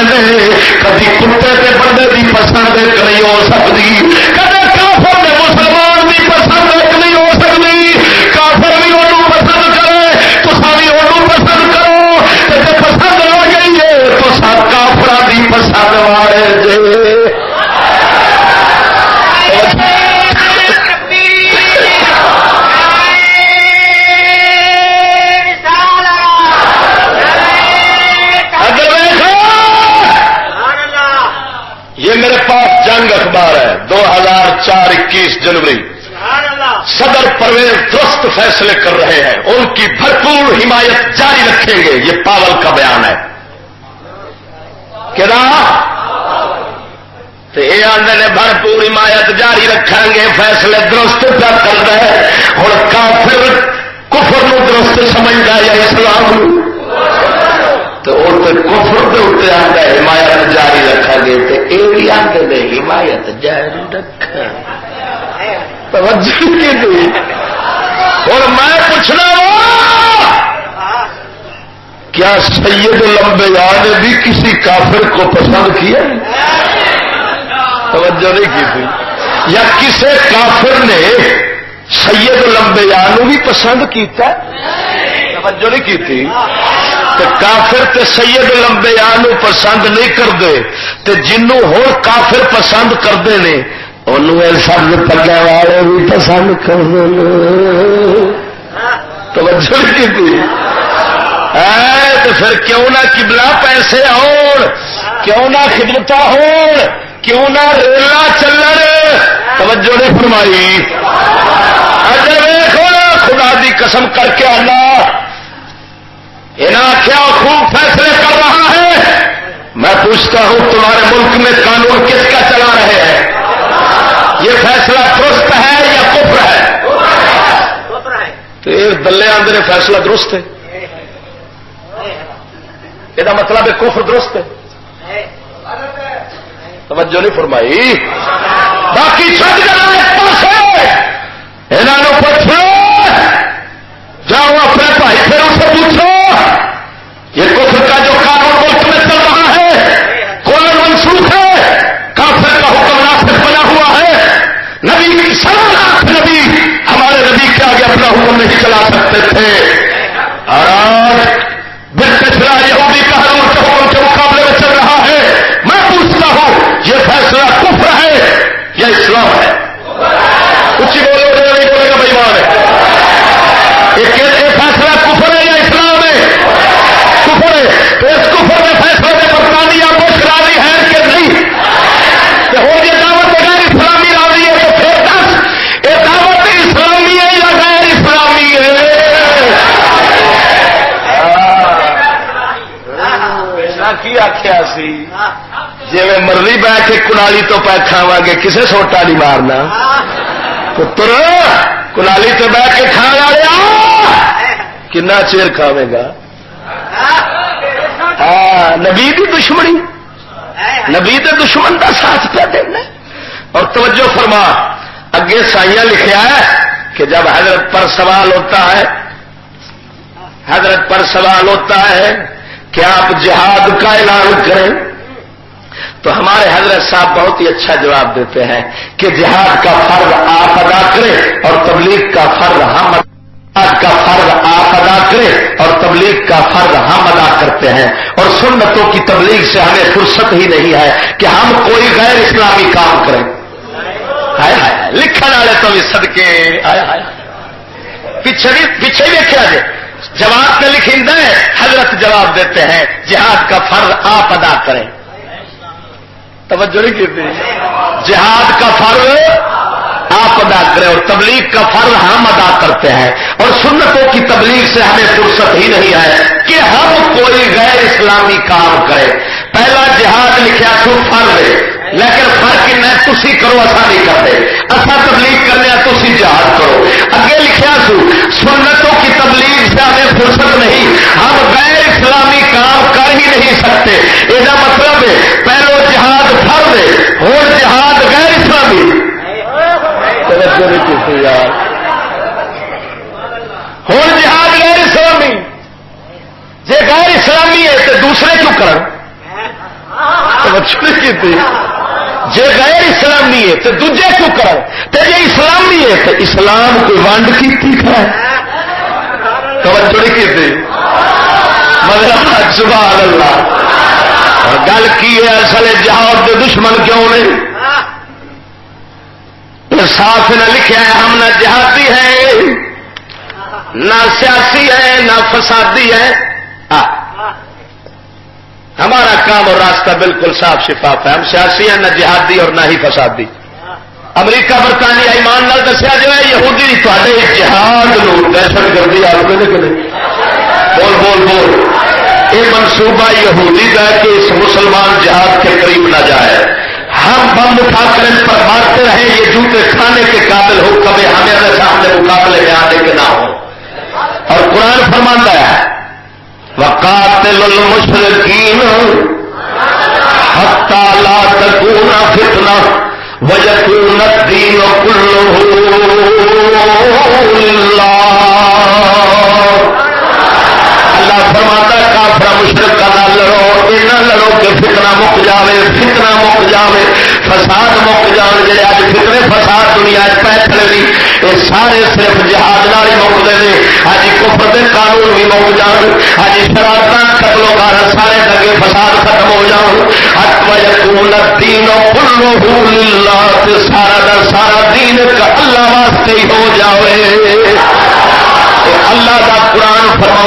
B: کبھی کتے کے بندے کی پسند نہیں ہو سکتی؟ کدے کافر مسلمان پسند ایک نہیں ہو سکتی؟ کافر بھی وہ پسند کرے تصا بھی وہ پسند کرو۔ پسند آ گئی ہے تو سب کافر کی پسند والے جے اخبار ہے، دو ہزار چار اکیس جنوری۔ صدر پرویز درست فیصلے کر رہے ہیں، ان کی بھرپور حمایت جاری رکھیں گے، یہ پاول کا بیان ہے۔ کیا یہ آدھے نے بھرپور حمایت جاری رکھیں گے، فیصلے درست پہ کر رہے ہوں کافر کفر درست سمجھتا یا اسلام؟ تو کفر کے اتنے آتا حمایت جاری رکھا گے تو یہ بھی آتے دے حمایت جاری رکھا توجہ کی دی؟ اور میں پوچھنا کیا سید لمبے نے بھی کسی کافر کو پسند کیا؟ توجہ نہیں کی تھی یا کسی کافر نے سید لمبے بھی پسند کیتا؟ توجہ نہیں کی تھی کافر تے سید لمبے آنو پسند نہیں کرتے، تے جنوں ہو کافر پسند کرتے ہیں انہوں سب پگے والے بھی پسند کرتے توجہ کی پھر کیوں نہ کبلا پیسے آن کیوں نہ خدمت ہون، کیوں نہ ریلا چلن۔ توجہ نہیں فرمائی۔ اجر ویخو خدا دی قسم کر کے اللہ آخیا خوب فیصلے کر رہا ہے۔ میں پوچھتا ہوں تمہارے ملک میں قانون کس کا چلا رہے ہیں؟ یہ فیصلہ درست ہے یا کفر ہے؟ تو یہ دلے آدھے فیصلہ درست ہے۔ یہ مطلب ہے کفر درست ہے۔ توجہ نہیں فرمائی۔ باقی سب جگہ یہاں پوچھو جاؤ اپنے بھائی پھر اسے پوچھو یہ کفر کا جو قانون ملک میں چل رہا ہے کون منسوخ ہے کافر کا حکم نافذ بنا ہوا ہے نبی سوا لاکھ نبی ہمارے نبی کے آگے اپنا حکم نہیں چلا سکتے تھے۔ اور آج پچھلا یہودی کا حرور کے حکم کے مقابلے میں چل رہا ہے۔ میں پوچھتا ہوں یہ فیصلہ یہ فیصلہ کفر ہے یا اسلام ہے؟ آخیا سی جی مرضی بہ کے کلالی تو پہ کھاوا گے، کسے سوٹا نہیں مارنا۔ پتر کلالی تو بہ کے کھا لیا کنا چیر کھاوے گا؟ ہاں نبی کی دشمنی۔ نبی کے دشمن کا ساتھ پہ دینا اور توجہ فرما، اگے سائیاں لکھا ہے کہ جب حضرت پر سوال ہوتا ہے، حضرت پر سوال ہوتا ہے کہ آپ جہاد کا اعلان کریں، تو ہمارے حضرت صاحب بہت ہی اچھا جواب دیتے ہیں کہ جہاد کا فرض آپ ادا کریں اور تبلیغ کا فرض ہم جہاد کا فرض آپ ادا کریں اور تبلیغ کا فرض ہم ادا کرتے ہیں۔ اور سنتوں کی تبلیغ سے ہمیں فرصت ہی نہیں ہے کہ ہم کوئی غیر اسلامی کام کریں۔ لکھن والے تو بھی سدکے پیچھے بھی پیچھے بھی دیکھا جائے جواب پہ لکھیں ہے حضرت جواب دیتے ہیں، جہاد کا فرض آپ ادا کریں۔ توجہ نہیں کی جہاد کا فرض آپ ادا کریں اور تبلیغ کا فرض ہم ادا کرتے ہیں۔ اور سنتوں کی تبلیغ سے ہمیں فرصت ہی نہیں ہے کہ ہم کوئی غیر اسلامی کام کریں۔ پہلا جہاد لکھا تو فرض لیکن فرق تھی کرو اصا نہیں کرتے۔ اصا تبلیغ کرنے تھی جہاد کرو۔ اگے لکھا سو سنتوں کی تبلیغ سے ہمیں فرصت نہیں۔ ہم غیر اسلامی کام کر ہی نہیں سکتے۔ یہ مطلب ہے، پہلو جہاد فرد ہے اور جہاد غیر اسلامی۔ ہوں جہاد غیر اسلامی۔ جی غیر اسلامی ہے تو دوسرے کیوں کر جی غیر اسلامی ہے تو دوجے کیوں کرو تو جی اسلامی ہے تو اسلام کو ونڈ کی توجہ نہیں کی مگر سبحان اللہ گل کی ہے اصل جہاد کے دشمن کیوں نے؟ صاف نہ لکھا ہے ہم نہ جہادی ہے، نہ سیاسی ہے، نہ فسادی ہے۔ ہمارا کام اور راستہ بالکل صاف شفاف ہے، ہم سیاسی ہیں، نہ جہادی اور نہ ہی فسادی۔ امریکہ، برطانیہ، ایمان نال دسیا جو ہے، یہودی تے جہاد لوگ دہشت گردی آپ بول بول بول۔ یہ منصوبہ یہودی کا کہ اس مسلمان جہاد کے قریب نہ جائے۔ ہم بم اٹھا کر ان پر مارتے رہے یہ جوتے کھانے کے قابل ہو، کبھی ہمیں سامنے مقابلے میں آنے کے نہ ہو۔ اور قرآن فرماتا ہے، وقاتل المشرقین حتى لا تكون فتنة ويكون الدين كله لله فرماتا مشرق کا لڑو یہ نہ لڑو کہ فتنہ مک جاوے، فتنہ مک جاوے۔ فساد مک جان جی اج فتنے فساد دنیا پیسے بھی یہ سارے صرف جہاد نال ہی مکتے ہیں اج کفر دے قانون بھی مک جان اج شرارت قتل و کار سارے لگے فساد ختم ہو جان حق الدین کلہ سارا دا سارا دین اللہ واسطے ہی ہو جاوے۔ اللہ کا قرآن فرما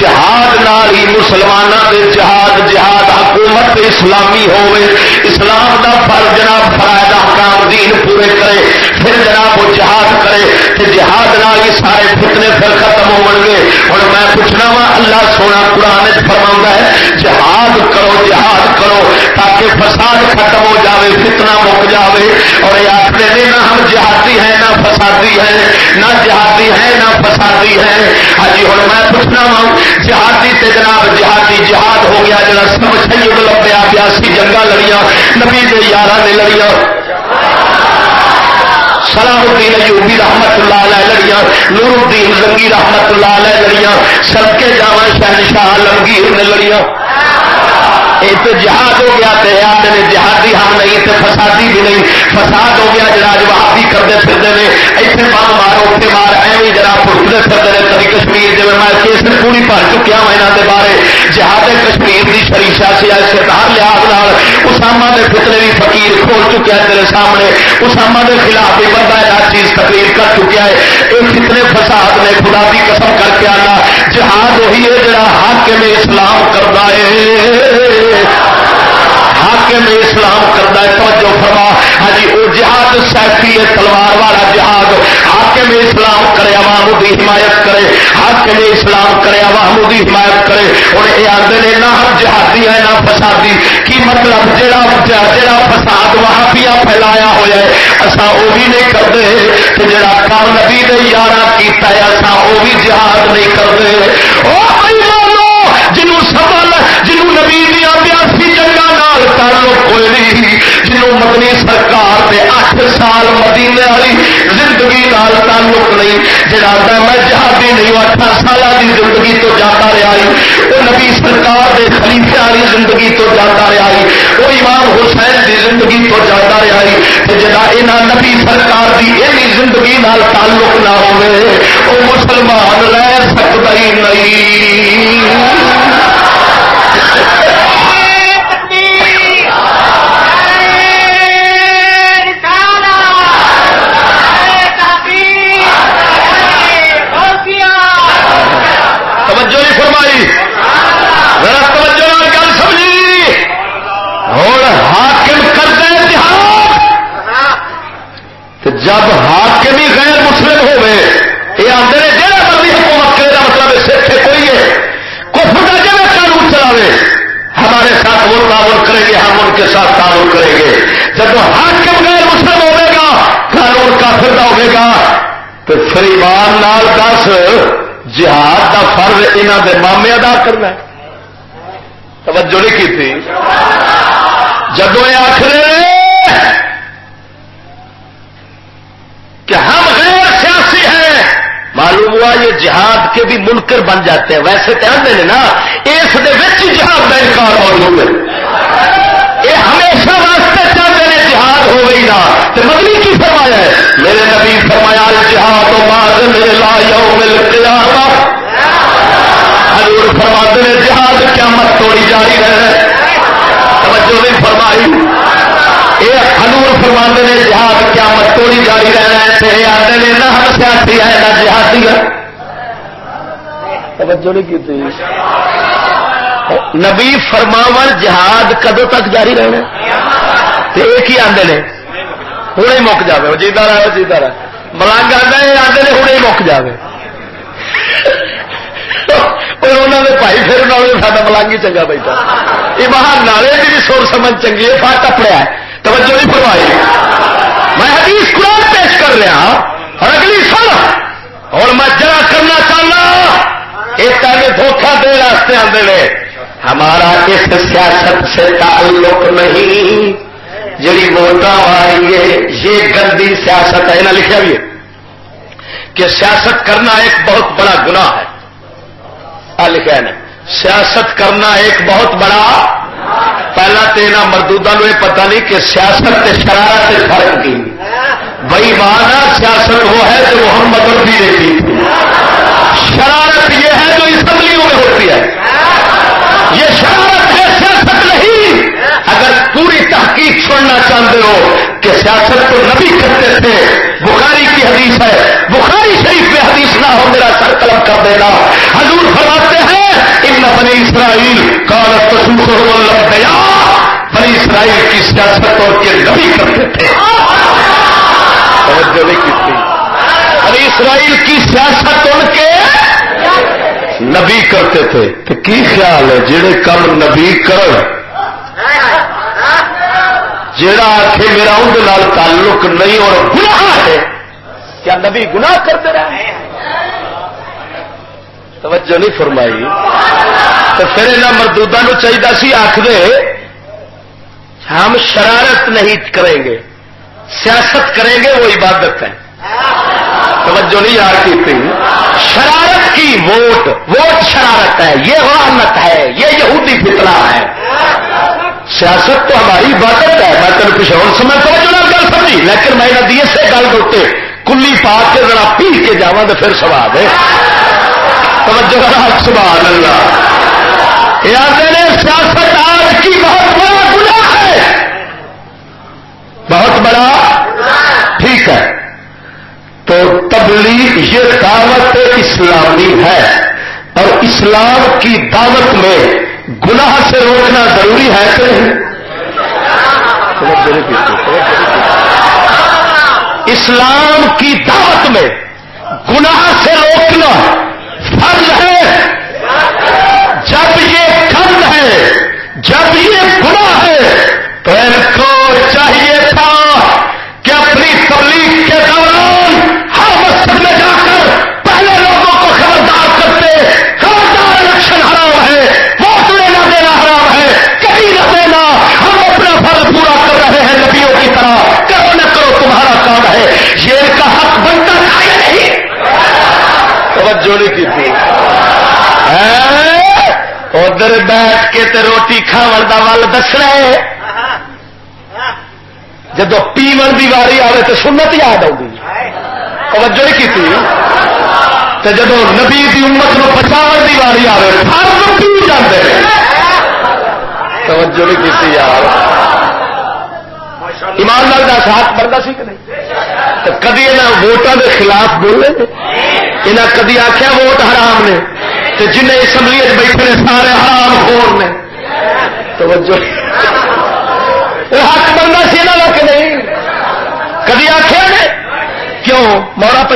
B: جہاد نال ہی مسلمانوں کے جہاد جہاد حکومت اسلامی ہوئے اسلام دا فر جناب فرائد حکام دین پورے کرے، پھر جناب وہ جہاد کرے کہ جہاد نال ہی سارے فتنے پھر ختم ہو گے ہوں میں پوچھنا وا، اللہ سونا قرآن فرما ہے، جہاد کرو جہاد کرو، تاکہ فساد ختم ہو جاوے، فتنہ مک جاوے۔ اور یہ آخر نہ ہم جہادی ہیں، نہ فسادی ہیں، نہ جہادی ہیں، نہ فسادی ہیں۔ ہاں جی ہوں، میں پوچھنا وا جہادی تے جناب جہادی جہاد ہو گیا جڑا سب سید لبیا بیاسی جنگا لڑیاں، نبی کے یار نے لڑیاں۔ سلام الدین ایوبی رحمت اللہ علیہ لڑیاں نور الدین زنگی رحمت اللہ علیہ لڑیاں سب کے جاوا شہنشاہ لمگیر نے لڑیاں۔ یہ تو جہاد ہو گیا تو آتے نے جہادی ہم نہیں تو فسادی بھی نہیں۔ فساد ہو گیا جڑا جواب کرتے پھرتے ہیں اتنے بم مارو اتنے مار ایویں جرا پھٹتے پھرتے ہیں کبھی کشمیر جی میں کیس پوری بھر چکیا ہوں یہاں کے بارے۔ جہاد کشمیر کی شری سیاسی ہر لحاظ اسامہ کے فتنے بھی فقیر کھول چکیا تیرے سامنے۔ اسامہ کے خلاف بھی بندہ ہر چیز تقریر کر چکیا ہے۔ یہ کتنے فساد نے خدا کی قسم کر کے آنا۔ جہاد وہی ہے جڑا حاکم اسلام کرتا ہے۔ حاکم اسلام کرتا ہے، توجہ فرما۔ ہاں جی وہ جہاد سیفی ہے، تلوار والا جہاد۔ حاکم اسلام کرے، عوام کی حمایت کرے۔ حاکم اسلام کرے، عوام کی حمایت کرے۔ ہوں یہ آتے ہیں نہ جہادی ہے نہ فسادی۔ کی مطلب؟ جہاں جہاں فساد وہاں پھیلایا ہوا ہے اصا وہ بھی نہیں کرتے۔ کہ جڑا کام نبی نے یارہ کیا ہے اصا وہ بھی جہاد نہیں کرتے۔ جنوں سبل جنوں نبی دیا بیاسی نال تعلق کوئی نہیں جنوں مدنی سرکار کے اٹھ سال مدینے والی زندگی نال تعلق نہیں جڑا میں جہادی نہیں اٹھ سال کی زندگی تو جاتا رہا وہ نبی سرکار کے خلیفے والی زندگی تو جاتا رہا وہ امام حسین کی زندگی تو جاتا رہا جا یہاں نبی سرکار کی یہ زندگی نال تعلق نہ ہوئے، وہ مسلمان رہ سکتا ہی نہیں۔ جب حاکم ہی غیر مسلم ہوئے، یہ آتے ہیں جہاں مرضی حکومت کرے کا مطلب سکھ کوئی ہے کفر کا جب قانون چلاوے۔ ہمارے ساتھ وہ تعاون کریں گے، ہم ان کے ساتھ تعاون کریں گے۔ جب حاکم غیر مسلم ہوئے گا، قانون کافر کا فرد ہوگا تو پھر ایمان نال دس، جہاد کا فرض یہاں کے مامے ادا کرنا۔ توجہ نہیں کی تھی؟ جب یہ آخر کہ ہم غیر سیاسی ہیں معلوم ہوا یہ جہاد کے بھی منکر بن جاتے ہیں۔ ویسے تو آتے ہیں نا، اس جہاد کا انکار موجود ہے۔ یہ ہمیشہ واسطے چاہتے ہیں جہاد ہو گئی نا تو مدنی کی فرمایا ہے، میرے نبی فرمایا جہاد و مار میرے لا مل کے حضور فرماتے ہیں، جہاد کیا مت توڑی جاری ہے۔ توجہ نہیں فرمائی۔ یہ ہنور فرمانے نے جہاد کیا مت توڑی جاری رہنا ہے آتے نے نہ ہم سیاسی ہے، نہ جہادی ہے۔ توجہ نہیں کی نبی فرماور جہاد کدو تک جاری رہنا ایک ہی آدھے نے۔ ہوں ہی مک جائے جیتا رہا جیتا رہا ملنگ آتا ہے آدھے نے ہوں ہی مک جائے انہوں نے بھائی پھر سا ملنگ ہی چنگا بیٹھا۔ یہ باہر نالے کی بھی جی سوچ سمجھ چنگی ہے فٹ اپڑیا توجہ نہیں فرمائی۔ میں حدیث قرآن پیش کر رہا اور اگلی سال اور میں جرا کرنا چاہنا ایک پہلے دھوکھا دے راستے آتے ہیں ہمارا اس سیاست سے تعلق نہیں۔ جی ووٹ آئی ہے یہ گندی سیاست ہے۔ نہ لکھا بھی کہ سیاست کرنا ایک بہت بڑا گناہ ہے۔ لکھا ہے نا سیاست کرنا ایک بہت بڑا پہلا تو یہاں مردودا یہ پتا نہیں کہ سیاست کے شرارت سے فرق کی۔ بھائی مانا سیاست وہ ہے جو محمد بھی دیتی تھی شرارت یہ ہے جو اسمبلیوں میں ہوتی ہے یہ شرارت ہے سیاست نہیں اگر پوری تحقیق چھوڑنا چاہتے ہو کہ سیاست تو نبی کرتے تھے۔ بخاری کی حدیث ہے۔ بخاری شریف میں حدیث نہ ہو، میرا سر قلم کر دینا۔ حضور فرماتے ہیں، ان بنی اسرائیل کالت گیا بنی اسرائیل کی سیاست اور کے نبی کرتے تھے۔ بنی اسرائیل کی سیاست ان کے نبی کرتے تھے۔ تو کی خیال ہے جڑے کم نبی کر جیڑا آخ میرا اندر تعلق نہیں اور گناہ ہے، کیا نبی گناہ کرتے رہے توجہ نہیں فرمائی۔ تو پھر یہاں مردودا چاہیے سی آخ دے ہم شرارت نہیں کریں گے، سیاست کریں گے، وہ عبادت ہے۔ توجہ نہیں یاد کی شرارت کی ووٹ ووٹ شرارت ہے، یہ غلامت ہے، یہ یہودی فطرہ ہے۔ سیاست تو ہماری عبادت ہے۔ میں تین پچھا ہوں سمجھ توجہ نہ گل سمجھی، لیکن میں نہ دیے سے گل دے کلی پا کے ذرا پی کے جا تو پھر سوال ہے۔ توجہ سبحان اللہ یہ سیاست آج کی بہت بڑا گناہ ہے۔ بہت بڑا ٹھیک ہے۔ تو تبلیغ یہ دعوت اسلامی ہے۔ اور اسلام کی دعوت میں گناہ سے روکنا ضروری ہے کہ نہیں؟ اسلام کی دعوت میں گناہ سے روکنا فرض ہے۔ جب یہ کم ہے، جب یہ گناہ ہے تو ان کو چاہیے تھا کہ اپنی تبلیغ کے دوران ہر مسجد میں جا کر پہلے لوگوں کو خبردار کرتے خبردار الیکشن حرام ہے ووٹ لینا دینا حرام ہے کہیں نہ دینا ہم اپنا فرض پورا کر رہے ہیں نبیوں کی طرح کرو نہ کرو تمہارا کام ہے یہ ان کا حق بنتا تھا یا نہیں توجہ نہیں کی تھی۔ ہاں؟ ادھر بیٹھ کے تے روٹی کھاون کا ول دس رہے جب پیو کی واری آئے تو سنت یاد آؤ توجہ نہیں کی تو جب نبی کی امت نو بچاؤ کی واری آئے فرض پی جاتے توجہ نہیں کی یار۔ ایماندار کا ساتھ بنتا سی کہ نہیں؟ کدی یہاں ووٹوں کے خلاف بولے؟ یہاں کدی آخیا ووٹ حرام نے تو جن اسمبلی بیٹھے سارے حرام خور نے۔ توجہ۔ حق بنتا سی یہاں کہ نہیں؟ کدی آخیا نے؟ کیوں؟ مورا پہ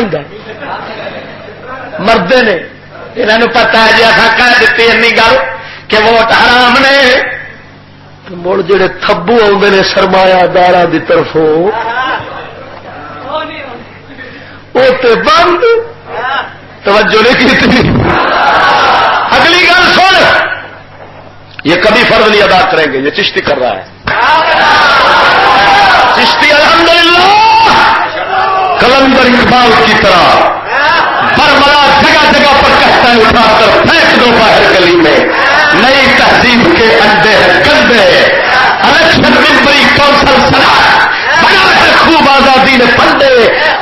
B: مرد نے۔ یہاں پتا ہے جی اصا کہہ دیتی این گل کہ ووٹ حرام نے۔ مڑ جڑے تھبو آتے نے سرمایہ دار کی طرف وہ تو بند۔ توجہ نہیں کی اگلی گل سن۔ یہ کبھی فرض نہیں ادا کریں گے، یہ چشتی کر رہا ہے۔ چشتی الحمدللہ۔ کلندر اقبال کی طرح برملا جگہ جگہ پر کہتا ہے، اٹھا کر پھینک دو باہر گلی میں۔ نئی تہذیب کے انڈے گندے۔ الیکشن ممبری کونسل سنا بنا خوب آزادی نے پنڈے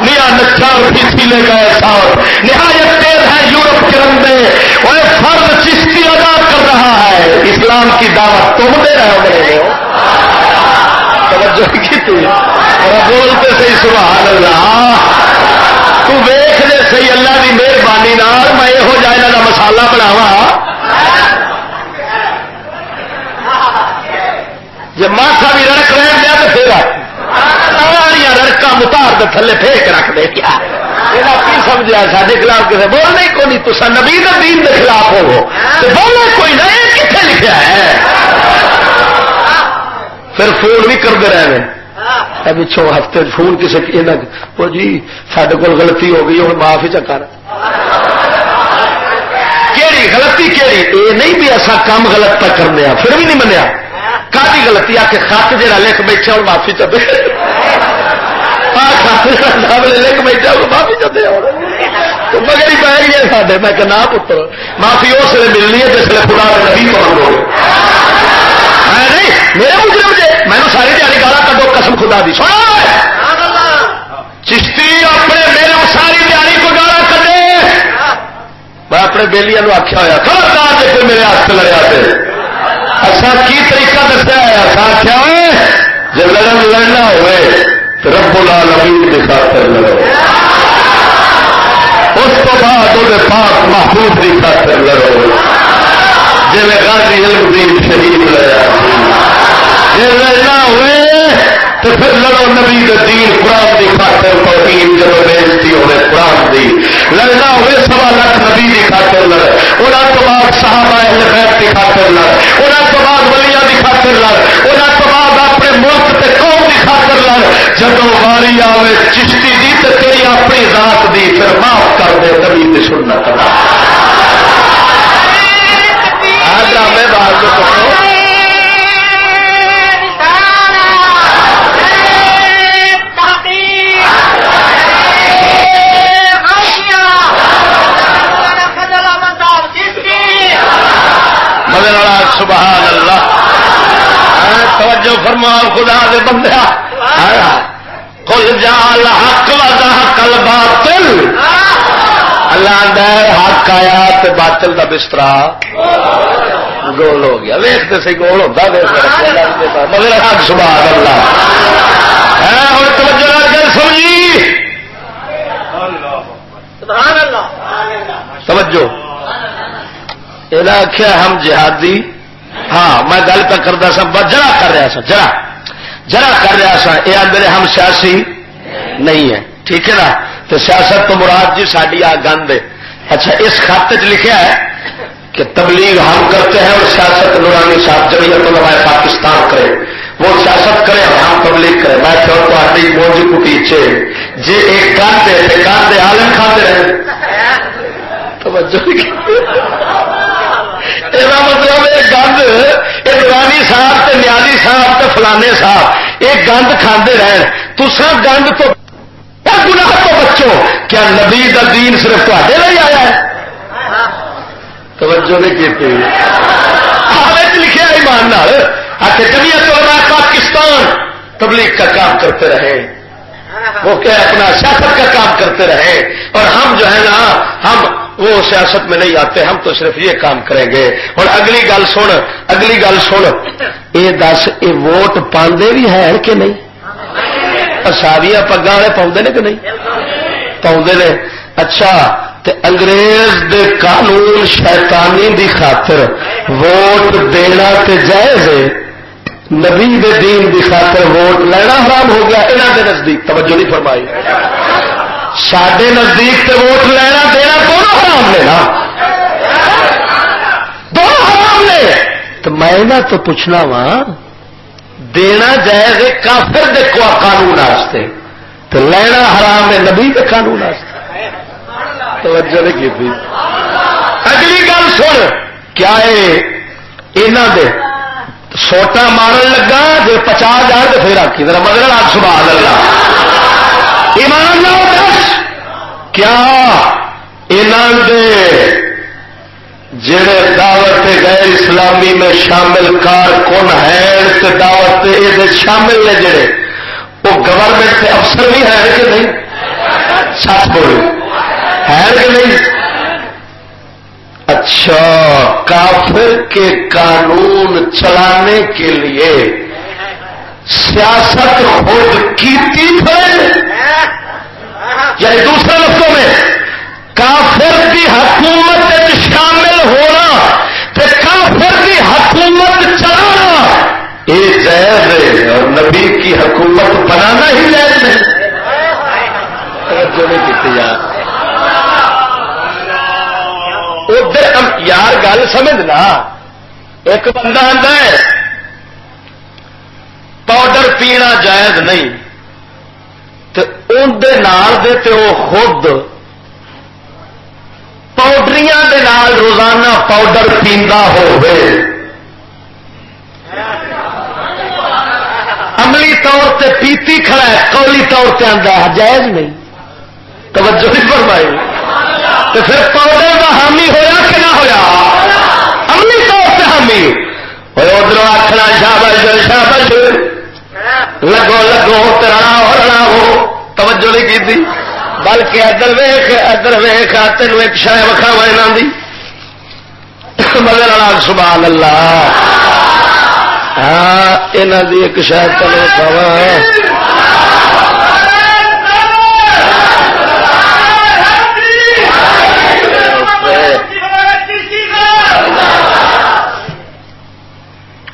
B: نیا نچار بھی سیلے گئے ساتھ نہایت تیز ہے یورپ کے رندے وہ فرض چشتی ادا کر رہا ہے۔ اسلام کی دعوت تم دے رہے ہو میرے ہو توجہ کی تھی بولتے صحیح سبحان اللہ۔ تو ویخ دے صحیح اللہ کی مہربانی میں یہو جہ کا مسالہ بناوا جی ماسا بھی رڑک رہ گیا تو پھر سارا رڑکا متار دے تھلے پھینک رکھ دے کیا کی سمجھا سارے خلاف کسی بولنے کو نہیں تو نبی دین کے خلاف ہو بولنے کوئی نہ کتنے لکھا ہے۔ پھر فون بھی کرتے رہے پچھو ہفتے فون کسی وہ جی سڈے کو غلطی ہو گئی ہوں معاف ہی چکر کہڑی غلطی کہڑی یہ نہیں بھی ایسا کام غلط پہ کرنے پھر بھی نہیں منیا۔ کافی غلطی؟ آ کے خط جا لکھ بیٹھا ہوں معافی چاہتے لکھ بیٹھا ہوں معافی چاہتے تو مگر ہی پہ گئی سارے میں کہ نہ پتر معافی اس لیے ملنی ہے جس لیے خدا نبی پڑھ لو نہیں میرے مجرم جی میں ساری دیہی گالا کڈو قسم خدا دی سنا چشتی اپنے میرے ساری دیہی کو گالا کڈے میں اپنے بےلیا آخیا ہوا خبردار جی میرے ہاتھ لڑیا تھے اصا کی طریقہ دسیا ہے اصا آخیا جب لڑن لڑنا ہوئے رب العالمین کی خاطر لڑو۔ اس کو بعد وہ پاک محفوظ کی خاطر لڑو۔ جی غازی علم دین شہید لڑا جی لڑنا ہوئے تو پھر لڑو نبی دین، قرآن کی خاطر توہین جب بےزتی ہوئے قرآن دی۔ لڑنا ہوئے سوا لاکھ نبی کی خاطر لڑ۔ انہوں تو بعد صحابہ اہل بیت کی خاطر لڑ۔ انہوں تو بعد ولیاں کی خاطر لڑ۔ انہوں تو ملک تے قوم کی خاطر لڑ جب واری آئے چشتی دی تو تیری اپنی ذات دی، پھر معاف کر دے نبی کی سنت ڈرامے بعد ہاں میں سبحان توجہ فرمان خدا دے بندہ کل جال حق وزا کل باطل اللہ دیر حق آیا تو باطل کا بسترا گول ہو گیا۔ ویستے سی گول ہوتا مگر حق سبحان اللہ ہوں توجہ کر سمجھی؟ توجہ۔ یہ آخیا ہم جہادی ہاں میں گل پہ کرتا سا جرا کر رہا سا، جرا۔ جرا کر رہا سا یہ آدھے ہم سیاسی نہیں ہے ٹھیک ہے نا؟ تو سیاست تو مراد جی ساری آ گند اچھا اس خط چ لکھا ہے کہ تبلیغ ہم کرتے ہیں اور سیاست نورانی صاحب جمعیت علماء پاکستان کرے۔ وہ سیاست کرے اور ہم تبلیغ کرے۔ میں تو تاری موجی کٹی چے۔ جی ایک گند ہے تو گند عالم کھاتے رہے۔ توجہ۔ یہ مطلب یہ گند، یہ نورانی صاحب تے نیالی صاحب تے فلانے صاحب یہ گند کھانے رہن۔ تسا گند تو گناہ تو بچوں کیا نبی کا دین صرف تے لیے آیا ہے؟ توجہ نہیں کی لکھا ایمان آخر علماء پاکستان تبلیغ کا کام کرتے رہے۔ وہ کیا اپنا سیاست کا کام کرتے رہے۔ اور ہم جو ہے نا، ہم وہ سیاست میں نہیں آتے، ہم تو صرف یہ کام کریں گے۔ اور اگلی گل سن، اگلی گل سن۔ یہ دس یہ ووٹ پاندے بھی ہیں کہ نہیں؟ ساریاں پگا والے پاؤں نے کہ نہیں؟ پاؤں نے۔ اچھا تے انگریز دے قانون شیطانی دی خاطر ووٹ دینا تے جائز ہے۔ نبی دے دین دی خاطر ووٹ لینا حرام ہو گیا یہاں دے نزدیک، توجہ نہیں فرمائی۔ سڈے نزدیک تے ووٹ لینا دینا دونوں حرام لینا دونوں حرام لے تو میں تو پوچھنا وا، دینا جائز کافر دے قانون واسطے تو لینا حرام ہے نبی دے قانون واسطے۔ توجہ نہیں کی اگلی گل سن، کیا یہاں دے سوٹا مارن لگا جی پچاس ہزار تو پھر آکی ذرا مگر آج سبحان اللہ۔ ایمان دس کیا دے جڑے دعوت غیر اسلامی میں شامل کارکن ہیں دعوت یہ شامل نے جڑے، وہ گورنمنٹ کے افسر بھی ہیں کہ نہیں؟ سچ بولو۔ ہے کہ نہیں؟ اچھا کافر کے قانون چلانے کے لیے سیاست خود کی یعنی دوسرے لفظوں میں، کافر کی حکومت شامل ہونا کافر کی حکومت چلانا یہ جائز ہے، اور نبی کی حکومت بنانا ہی جائز ہے۔ کی ادھر یار گل سمجھنا، ایک بندہ آتا ہے، پاؤڈر پینا جائز نہیں۔ تو اندر تے وہ خود پاؤڈریاں دے نال روزانہ پاؤڈر پیندا ہو عملی طور تے پیتی کھڑا ہے، قولی طور پہ آتا ہے، جائز نہیں۔ توجہ نہیں فرمائی۔ تو پھر پودے کا حامی ہوا کہ نہ ہوا امنی طور سے حامی۔ ادھر آخنا شابش شابش لگو لگو ترنا ہو ہو۔ توجہ نہیں کی بلکہ ادھر ویخ ادھر ویخ تین ایک شاید وکھاوا یہاں کی مگر سبحان اللہ ہاں یہاں کی ایک شاید تین وکھاوا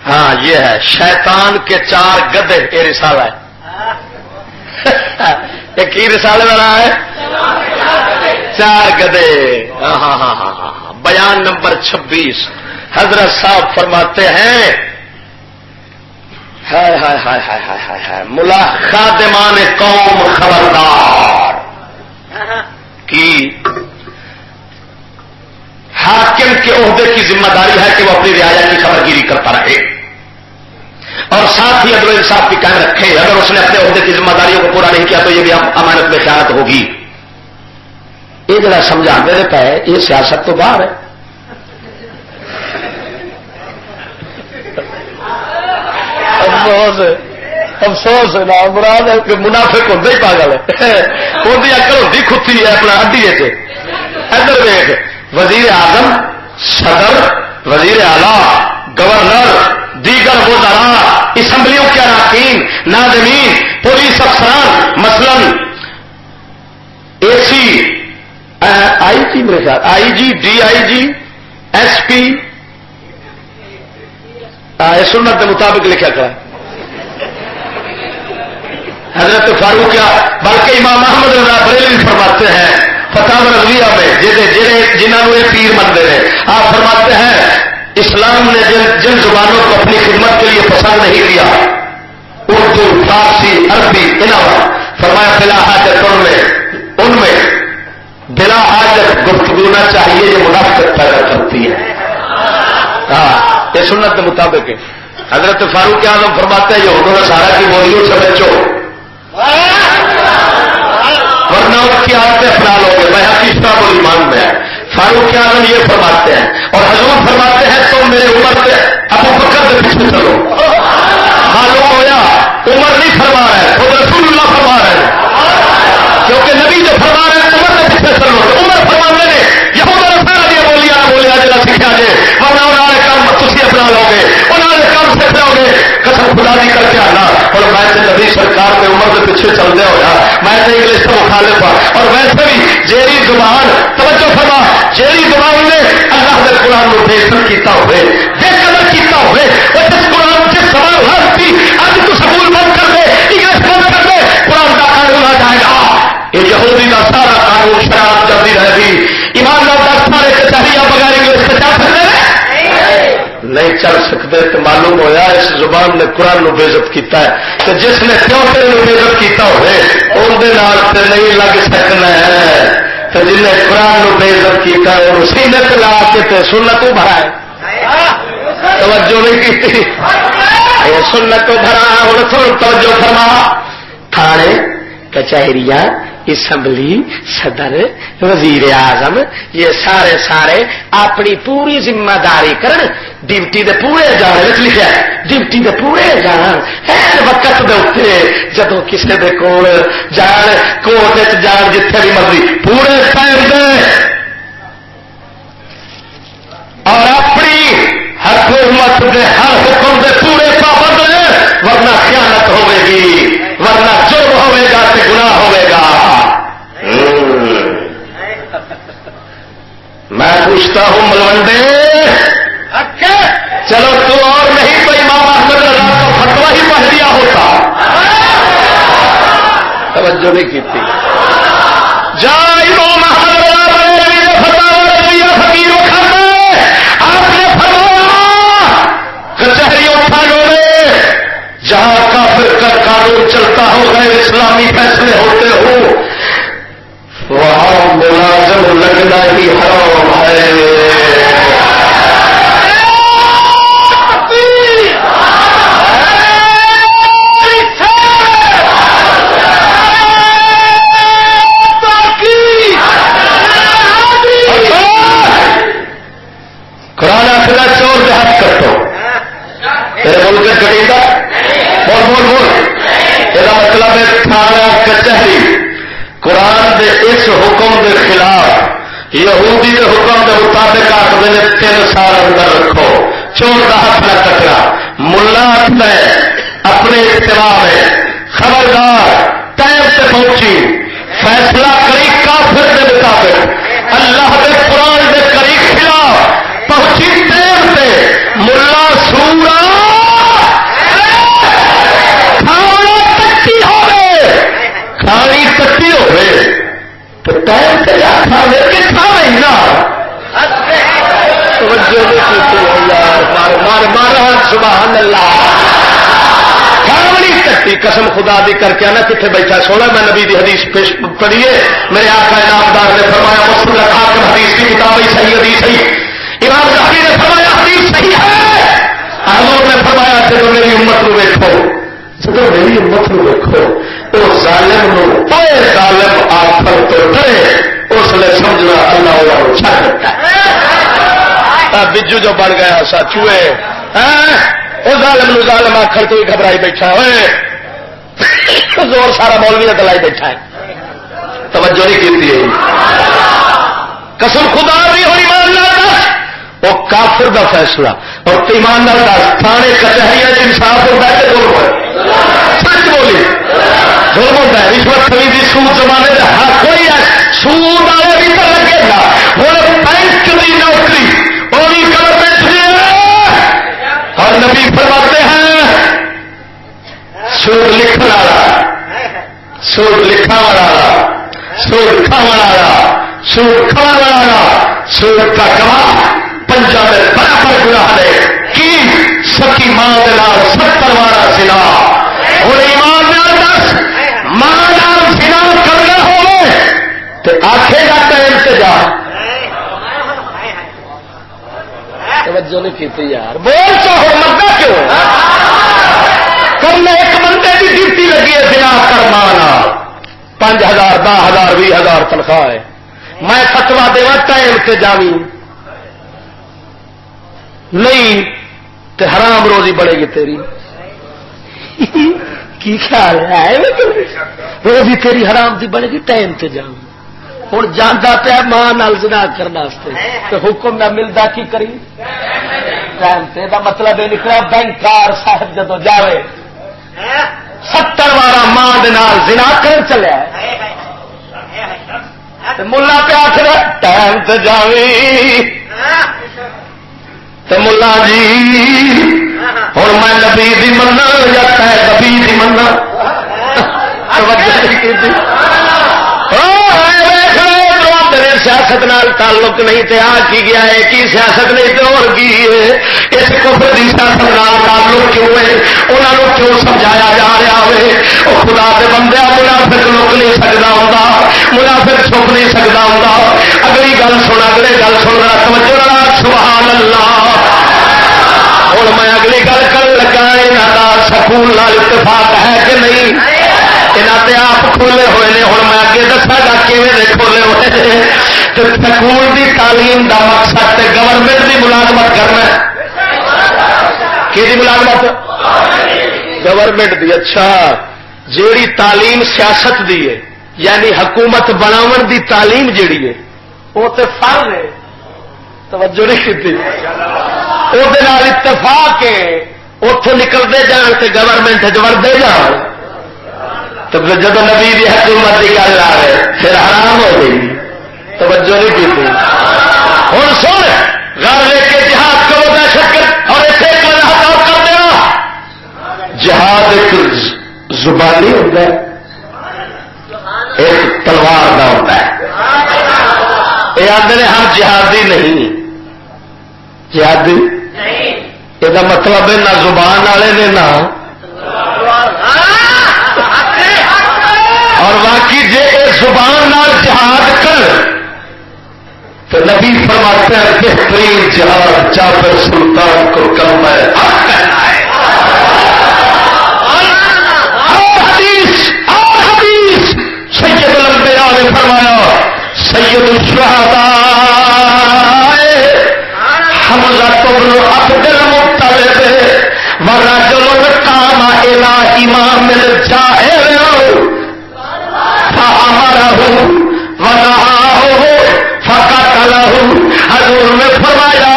B: ہاں یہ ہے، شیطان کے چار گدے، یہ رسالہ ہے۔ یہ کی رسالے والا ہے؟ چار گدے۔ ہاں،, ہاں ہاں ہاں ہاں ہاں بیان نمبر چھبیس۔ حضرت صاحب فرماتے ہیں، ہائے ہائے ہائے ہائے ہائے ہائے ہائے، ملا خادمان قوم خبردار۔ کی؟ حاکم کے عہدے کی ذمہ داری ہے کہ وہ اپنی رعایا کی خبر گیری کرتا رہے۔ اور ساتھ ہی عدل و انصاف کی قائم رکھے اگر اس نے اپنے عہدے کی ذمہ داریوں کو پورا نہیں کیا تو یہ بھی امانت میں خیالت ہوگی۔ یہ جڑا سمجھا دے دیتا ہے یہ سیاست تو باہر ہے۔ افسوس افسوس ہے نا مراد ہے کہ منافق ہوتے ہی پاگل ہے اندی اکل ہوتی کھتی ہے اپنا ہڈی اڈی ادھر ویگ وزیر اعظم صدر، وزیر اعلی، گورنر دیگر وزراء، اسمبلیوں کے اراکین، ناظمین، پولیس افسران، مثلا اے سی آئی جی میرے خیال، آئی G D I G S P سنت کے مطابق لکھا کر حضرت فاروق کیا، بلکہ امام محمد رضا بریلی فرماتے ہیں، فتح رضویہ میں جنہوں یہ پیر منتے ہیں آپ فرماتے ہیں اسلام نے جن جن زبانوں کو اپنی خدمت کے لیے پسند نہیں کیا، اردو، فارسی، عربی علاوہ فرمایا، بلا حاجت ان میں ان میں بلا حاجت گفتگو نہ چاہیے یہ منافقت پیدا کرتی ہے۔ ہاں یہ سنت کے مطابق حضرت فاروق اعظم فرماتے ہیں یہ اردو سارا کی بولیوں سے بچو۔ ورنہ اس کی عادتیں اپنا لو گے۔ میں تیسرا بولی مان میں فاروق اعظم یہ فرماتے ہیں، اور حضور فرماتے ہیں، تم میرے عمر سے ابو بکر کے پیچھے چلو۔ معلوم ہوا عمر نہیں فرما رہے خود رسول اللہ فرما رہے ہیں کیونکہ نبی جو فرما رہے ہیں عمر کے پیچھے چلو عمر فرما نے یہ سارا دیا بولیا بولیا جا سیکھا جائے ورنہ انہوں نے کام تھی اپنا لو گے انہوں نے کام سیکھ لو گے قسم خدا نہیں کر کے آنا اور میں نبی سرکار کے عمر کے پیچھے چلتے ہوا میں تو انگلش کا مخالف ہوں۔ اور ویسے بھی جیری زبان توجہ فرما جیری زبان نے اللہ کے قرآن کو بے سر کیا ہوئے، بے قدر کیا ہوئے، اور جس قرآن سے سوال ہر تھی اب تو سکول بند کر دے، انگلش بند کر دے، قرآن کا قانون آ جائے گا۔ یہ یہودی کا سارا قانون شراب جلدی رہے گی۔ ایماندار کا سارے کچہریاں بغیر انگلش کے چل سکتے نہیں چل سکتے تو معلوم ہوا اس زبان نے قرآن نو بےزت کیتا ہے۔ تو جس نے کیوں تیرے بےزت کیتا ہوئے؟ اندر نہیں لگ سکنا ہے۔ تو جن نے قرآن نو بےزت کیتا ہے اسی نے لا کے تے سنت تو بھرا ہے۔ توجہ نہیں کی۔ سنت تو بھرا ہوں تھوڑا توجہ فرما۔ تھانے، کچہریاں اسمبلی صدر وزیر اعظم، یہ سارے سارے اپنی پوری ذمہ داری کرن۔ ڈیوٹی دے پورے جان لکھا ڈیوٹی دے پورے جان وقت دے جدو کسی دے کول جان کوٹ جان جتھے بھی مرضی، پورے ٹائم دے۔ اور اپنی حکومت دے، ہر حکم دے پورے پابند ورنہ خیانت ہوے گی ورنہ جرم ہوے گا تو گناہ ہوے گا پوچھتا ہوں ملوڈے چلو تو اور نہیں تو امام احمد رضا کا فتوا ہی پڑھ دیا ہوتا۔ توجہ نہیں کی تھی جا امام احمد جہاں کافر کا قانون چلتا ہو غیر اسلامی فیصلے ہوتے ہو وہاں ملازم لگنا ہی حرام۔ قرآن چور کے کٹو۔ بول کے مطلب ہے تھانہ کچہری۔ قرآن دے اس حکم دے خلاف یہودی دے حکم دے مطابق آخر نے تین سال اندر رکھو۔ چور کا ہاتھ نہ کٹنا۔ ملا آخر اپنے اجتماع میں۔ خبردار، ٹائم سے پہنچی۔ فیصلہ کری کافر کے مطابق۔ اللہ کے قرآن کے کری خلاف۔ پہنچی ٹائم سے ملا سورا کھانا کٹی ہوئے کھانی کٹی ہوئے تو ٹائم سے کھا لے کے کھا رہی نا سبحان اللہ۔ کھاوڑی کٹی قسم خدا دی کر کے آنا کتنے بیٹھا سونا، میں نبی دی حدیث پیش پڑھیے۔ میرے آقا انعامدار نے فرمایا، مسلم حاکم حدیث کی کتاب ہی صحیح حدیث صحیح امام رحمی نے فرمایا، حدیث صحیح ہے۔ حضور نے فرمایا کہ میری امت کو دیکھو جب میری امت کو دیکھو ظالم نو ظالم آخر تو ڈرے، اس نے سمجھنا اللہ وہ چڑھتا ہے۔ بجو جو بڑھ گیا، سا چوئے ہاں، وہ ظالم نو ظالم آخر تو ہی گھبرائی بیٹھا ہوئے زور سارا مولوی دلائی بیٹھا ہے۔ توجہ نہیں کی قسم خدا بھی ہو ایماندار وہ کافر کا فیصلہ۔ اور ایماندار کا تھانے کچہری انصاف ہوتا ہے کہ سچ بولی۔ ظلم ہوتا ہے۔ رشوت خریدی سود زمانے کا ہر کوئی ہے۔ سود والے بھی تو لگے گا۔ ہوں بینک کی نوکری وہ بھی گورنمنٹ اور نبی فرماتے ہیں، سود لکھنے والا سوٹ لکھا والا سوٹ کھا والا سوٹ کھا والا سوٹ کا گواہ پنجا میں برابر گنا ہے کی سکی ماں ستر والا سلا اور ایمان دس، ماں سلا کرنا ہو آخے گا ٹائم سے جا توجہ نہیں کی یار۔ بول چاہو مرتا کیوں؟ کل ایک بندے کی ڈیوٹی لگی ہے سنا کر مانا پانچ ہزار دہ ہزار بھی ہزار تنخواہ ہے۔ میں فتوا دے ٹائم سے جاوی نہیں تو حرام روزی بڑھے گی تیری۔ کی خیال ہے؟ روزی تیری حرام دی بڑھے گی، ٹائم سے جاؤں۔ ہوں جانا پیا ماں نال جنا کرنے تو حکم نہ ملتا کی کری؟ دا مطلب یہ نکلا بینکار صاحب جدو جائے ستر بارہ ماں جنا کر چلیا ملا پیا آخر، ٹائم تو جاوی تو ملا جی ہوں میں نبی بھی منا یا نبی بھی منا سیاست نال تعلق نہیں تے، آ کی گیا ہے؟ کی سیاست نہیں تو اور کی ہے؟ اس کفر کی سیاست نال تعلق کیوں ہے؟ انہوں کیوں سمجھایا جا رہا ہے؟ وہ خدا کے بندے منافق لک نہیں سکتا ہوں منافق چھپ نہیں سکتا ہوں اگلی گل سن اگلے گل سن رہا توجہ سبحان اللہ ہوں میں اگلی گل کر لگا اے یہاں سکول نال اتفاق ہے کہ نہیں؟ یہاں آپ کھولے ہوئے نے ہوں میں اگے دسا گا کھولے ہوئے سکول کی تعلیم کا مقصد گورنمنٹ کی ملازمت کرنا کہ ملازمت گورنمنٹ دی اچھا جیڑی تعلیم سیاست دی ہے یعنی حکومت بناو دی تعلیم جیڑی ہے وہ تو فر ہے توجہ نہیں کی اتفاق ہے اتوں نکلتے جان سے گورنمنٹ چڑھتے جان تو جب نبی بھی حکومت کی گل آ رہے پھر حرام ہو گئی۔ توجہ نہیں کی تھی۔ ہوں سن گھر لے کے جہاد کرو میں شکر اور اسے کر کر دیا جہاد ایک زبانی ہوتا ہے۔ ایک تلوار کا ہوتا ہے۔ یہ آدھے ہم جہادی نہیں۔ جہادی؟ یہ مطلب ہے نہ زبان والے نے نہ اور باقی جی زبان نال جہاد کر، تو نبی فرماتے ہیں، بہترین جہاد جابر سلطان کو کم ہے سید الانبیاء نے فرمایا، سید الشہداء۔ حمزہ تبن عبد المطلب ورجل قام الى امام الجاہل حضور نے فرمایا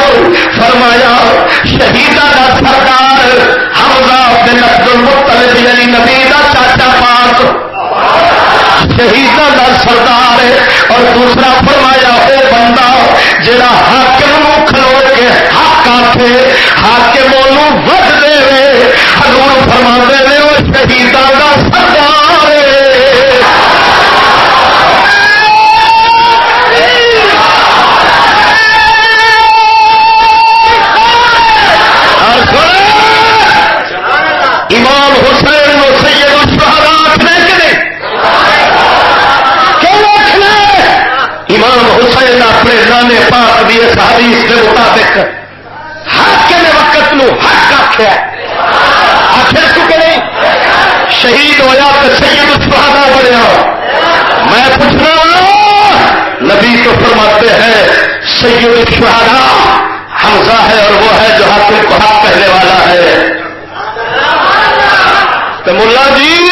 B: فرمایا، شہیدہ کا سردار حمزہ بن عبد المطلب یعنی نبی کا چاچا پاک۔ شہیدہ کا سردار، اور دوسرا فرمایا وہ بندہ، جڑا حاکم کھلو کے حق آخے حاکم ود دے حضور فرما دے وہ شہیدہ کا سردار۔ حدیث کے مطابق۔ حق کے وقت نو حق آخیا آخر چکے نہیں شہید ہوا تو سید الشہدا بنیا میں پوچھنا نبی تو فرماتے ہیں، سید الشہدا حمزہ ہے اور وہ ہے جو حاصل کو حق کہنے والا ہے۔ تو ملا جی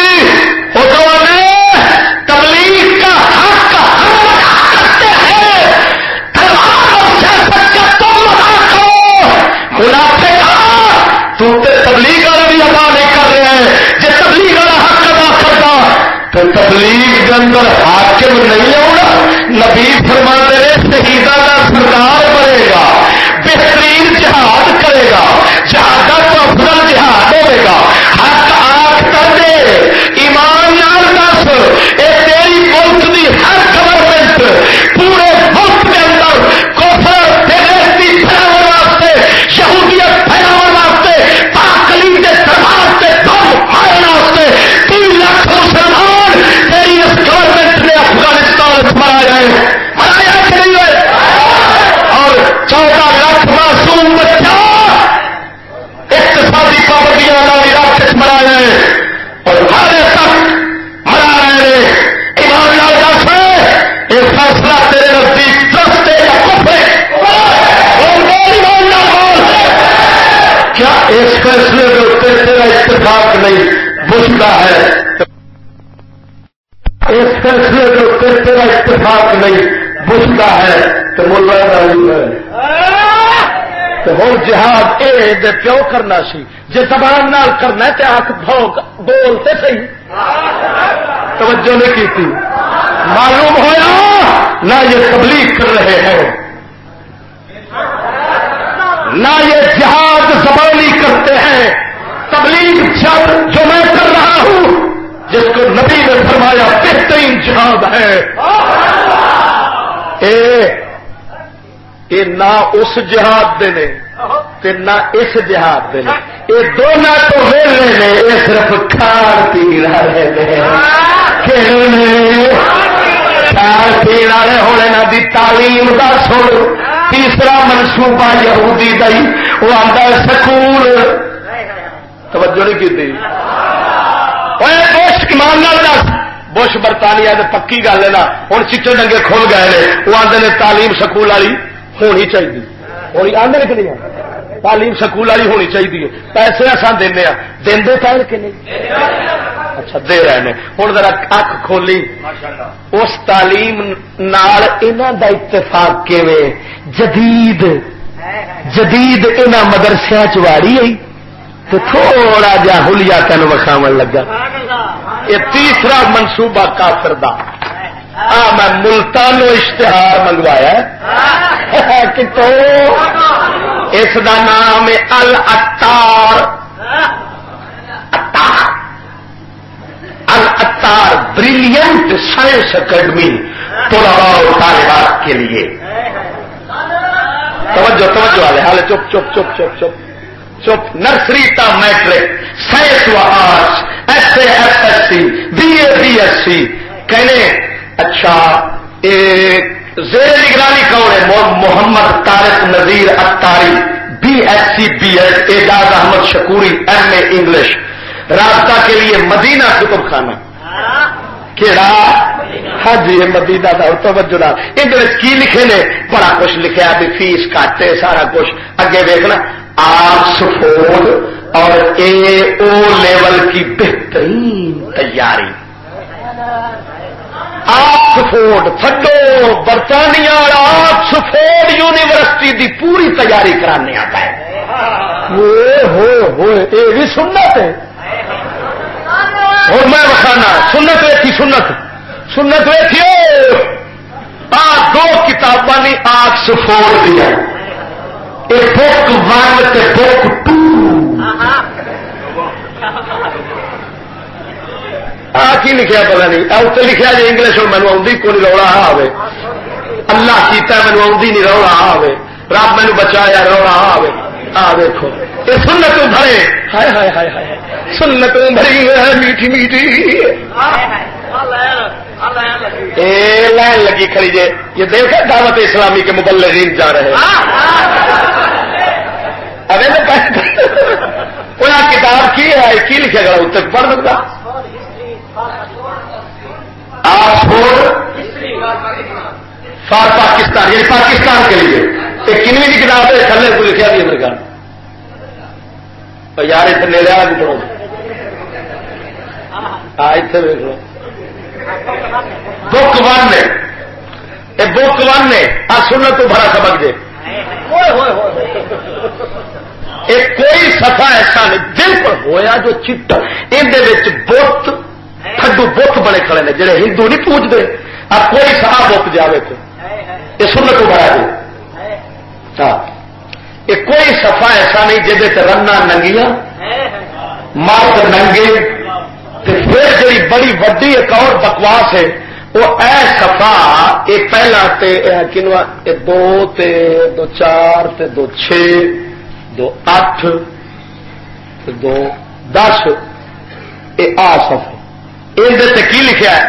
B: آنا نبی فرما اتفاق نہیں بجتا ہے، تو ملا ہے۔ ہوں جہاد، اے پیو کرنا سی۔ جی زبان نال کرنا تو آخ بھوک بولتے صحیح۔ توجہ نہیں کی تھی معلوم ہوا نہ یہ تبلیغ کر رہے ہیں۔ نہ یہ جہاد زبانی کرتے ہیں۔ تبلیغ جب جو میں کر رہا ہوں، جس کو نبی نے فرمایا، بہترین جہاد ہے۔ اے اے نہ اس جہاد دے نے تے نہ اس جہاد دے نے۔ یہ دونوں تو ویلے نے یہ صرف کھان پی رہے کھان پی والے ہونے نہ دی تعلیم کا سن۔ تیسرا منصوبہ یہودی دئی وہ آتا سکول۔ توجہ نہیں کی بش ایمان دس۔ بش برطانیہ پکی گل ہے نا ہوں چیچے ڈنگے کھل گئے وہ آدھے تعلیم سکول والی ہونی چاہیے ہونی آدھے کہ نہیں تعلیم سکول والی ہونی چاہیے پیسے اصا دینا دے پہ کہ نہیں؟ اچھا دے رہے ہیں ہوں ذرا اک کھولی۔ اس تعلیم نال دا اتفاق کیویں؟ جدید۔ جدید ان مدرسے چاڑی آئی۔ تو تھوڑا جا ہلیا تین وکھاو لگا۔ یہ تیسرا منصوبہ کافر دا۔ آ، میں ملتان اشتہار منگوایا کتوں اس دا نام ال اتار۔ بریلینٹ سائنس اکیڈمی پورا طالبات کے لیے۔ توجہ توجہ والے حال چپ چپ چپ چپ چپ۔ چپ، نرسری تا میٹرک، سائنس و arts. S A S S C B A B S C کہنے اچھا زیر نگرانی کون ہے؟ محمد طارق نذیر اتاری B S C B S Ijaz Ahmad Shakoori M A English رابطہ کے لیے مدینہ کتب خانہ۔ کہڑا ہاں جی مدینہ دا توجہ انگلش کی لکھے نے؟ بڑا کچھ لکھا بھی فیس کاٹے سارا کچھ۔ اگے دیکھنا آکسفورڈ اور اے او لیول کی بہترین تیاری۔ آکسفورڈ تھڈو برطانیہ اور آکسفورڈ یونیورسٹی دی پوری تیاری کرانے آتا ہے۔ ہو یہ بھی سنت ہے۔ اور میں بخانا سنت ویسی سنت۔ سنت ویسی دو کتاباں آکسفورڈ دیا بک ون بک ٹو آ کی لکھا پتا نہیں؟ اتنے لکھا جی انگلش اور مینو آئی آدھی کوئی رولا آئے اللہ کیتا مینو آدھی نہیں، رولا آئے رب مینو بچایا، رولا آئے آ دیکھو یہ سنت بھرے۔ ہائے ہائے ہائے ہائے۔ سنت بھری ہے، میٹھی میٹھی۔ لائن لگی کھڑی جی یہ دیکھا دعوت اسلامی کے مبلغین جا رہے ہیں۔ ابھی تو کتاب کی ہے کی لکھا گیا اتر پڑھ سکتا۔ فار پاکستان یعنی پاکستان کے لیے۔ ایک کنویں کی کتاب ہے، تھلے کو لکھا بھی امریکہ یار اتنے نیڑے والا بھی پڑھو۔ ہاں اتنے دیکھ لو۔ بک ون نے بک ون نے آ سننا تو بھرا سبق دے۔ کوئی سفا ایسا نہیں بالکل ہوا جو چٹ یہ بت، تھڈو بت بڑے کھڑے نے، جڑے ہندو نہیں پوجتے۔ اب کوئی سا بت جائے تو، یہ سن کو بڑا دے ہاں۔ یہ کوئی سفا ایسا نہیں جہد رنا ننگیاں مرد ننگے پھر جی بڑی وڈی ایک اور بکواس ہے وہ اے سفا یہ پہلا کنوا دو تے، دو چار تے، دو چھ دو اٹھ دو دس یہ آ سفر یہ کی لکھا ہے؟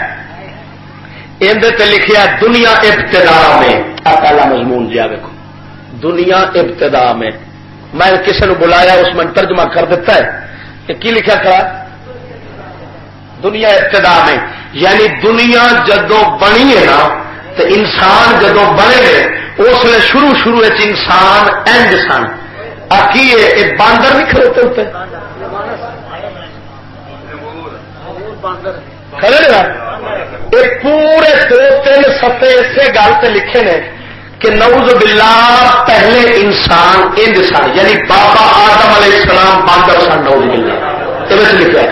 B: اندر لکھا دنیا ابتدا میں۔ پہلا مضمون جی، جا دیکھو دنیا ابتدا میں۔ میں کسی نے بلایا، اس میں ترجمہ کر دیتا ہے۔ کہ کی لکھا کرا دنیا ابتدا میں۔ یعنی دنیا جدو بنی ہے نا تو انسان جدو بنے اس لیے شروع شروع انسان اینڈ سن۔ آکی یہ باندر نہیں کھڑوتے ہوتے کھڑے یہ پورے دو تین سفے اسی گل سے لکھے نے کہ نوز باللہ، پہلے انسان انج سن۔ یعنی بابا آدم علیہ السلام باندر سن نوز باللہ۔ لکھا ہے۔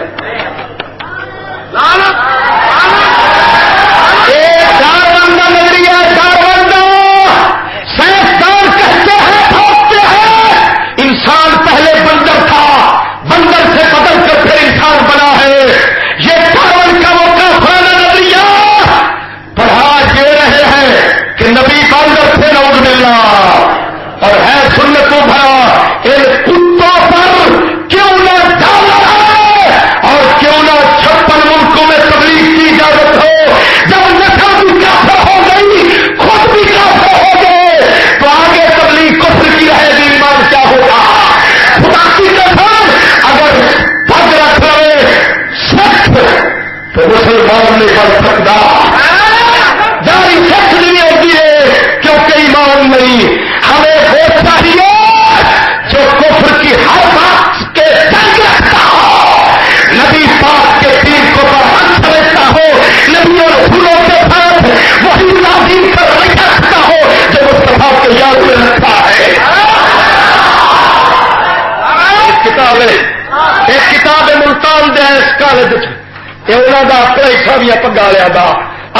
B: بھی پگا لیا دا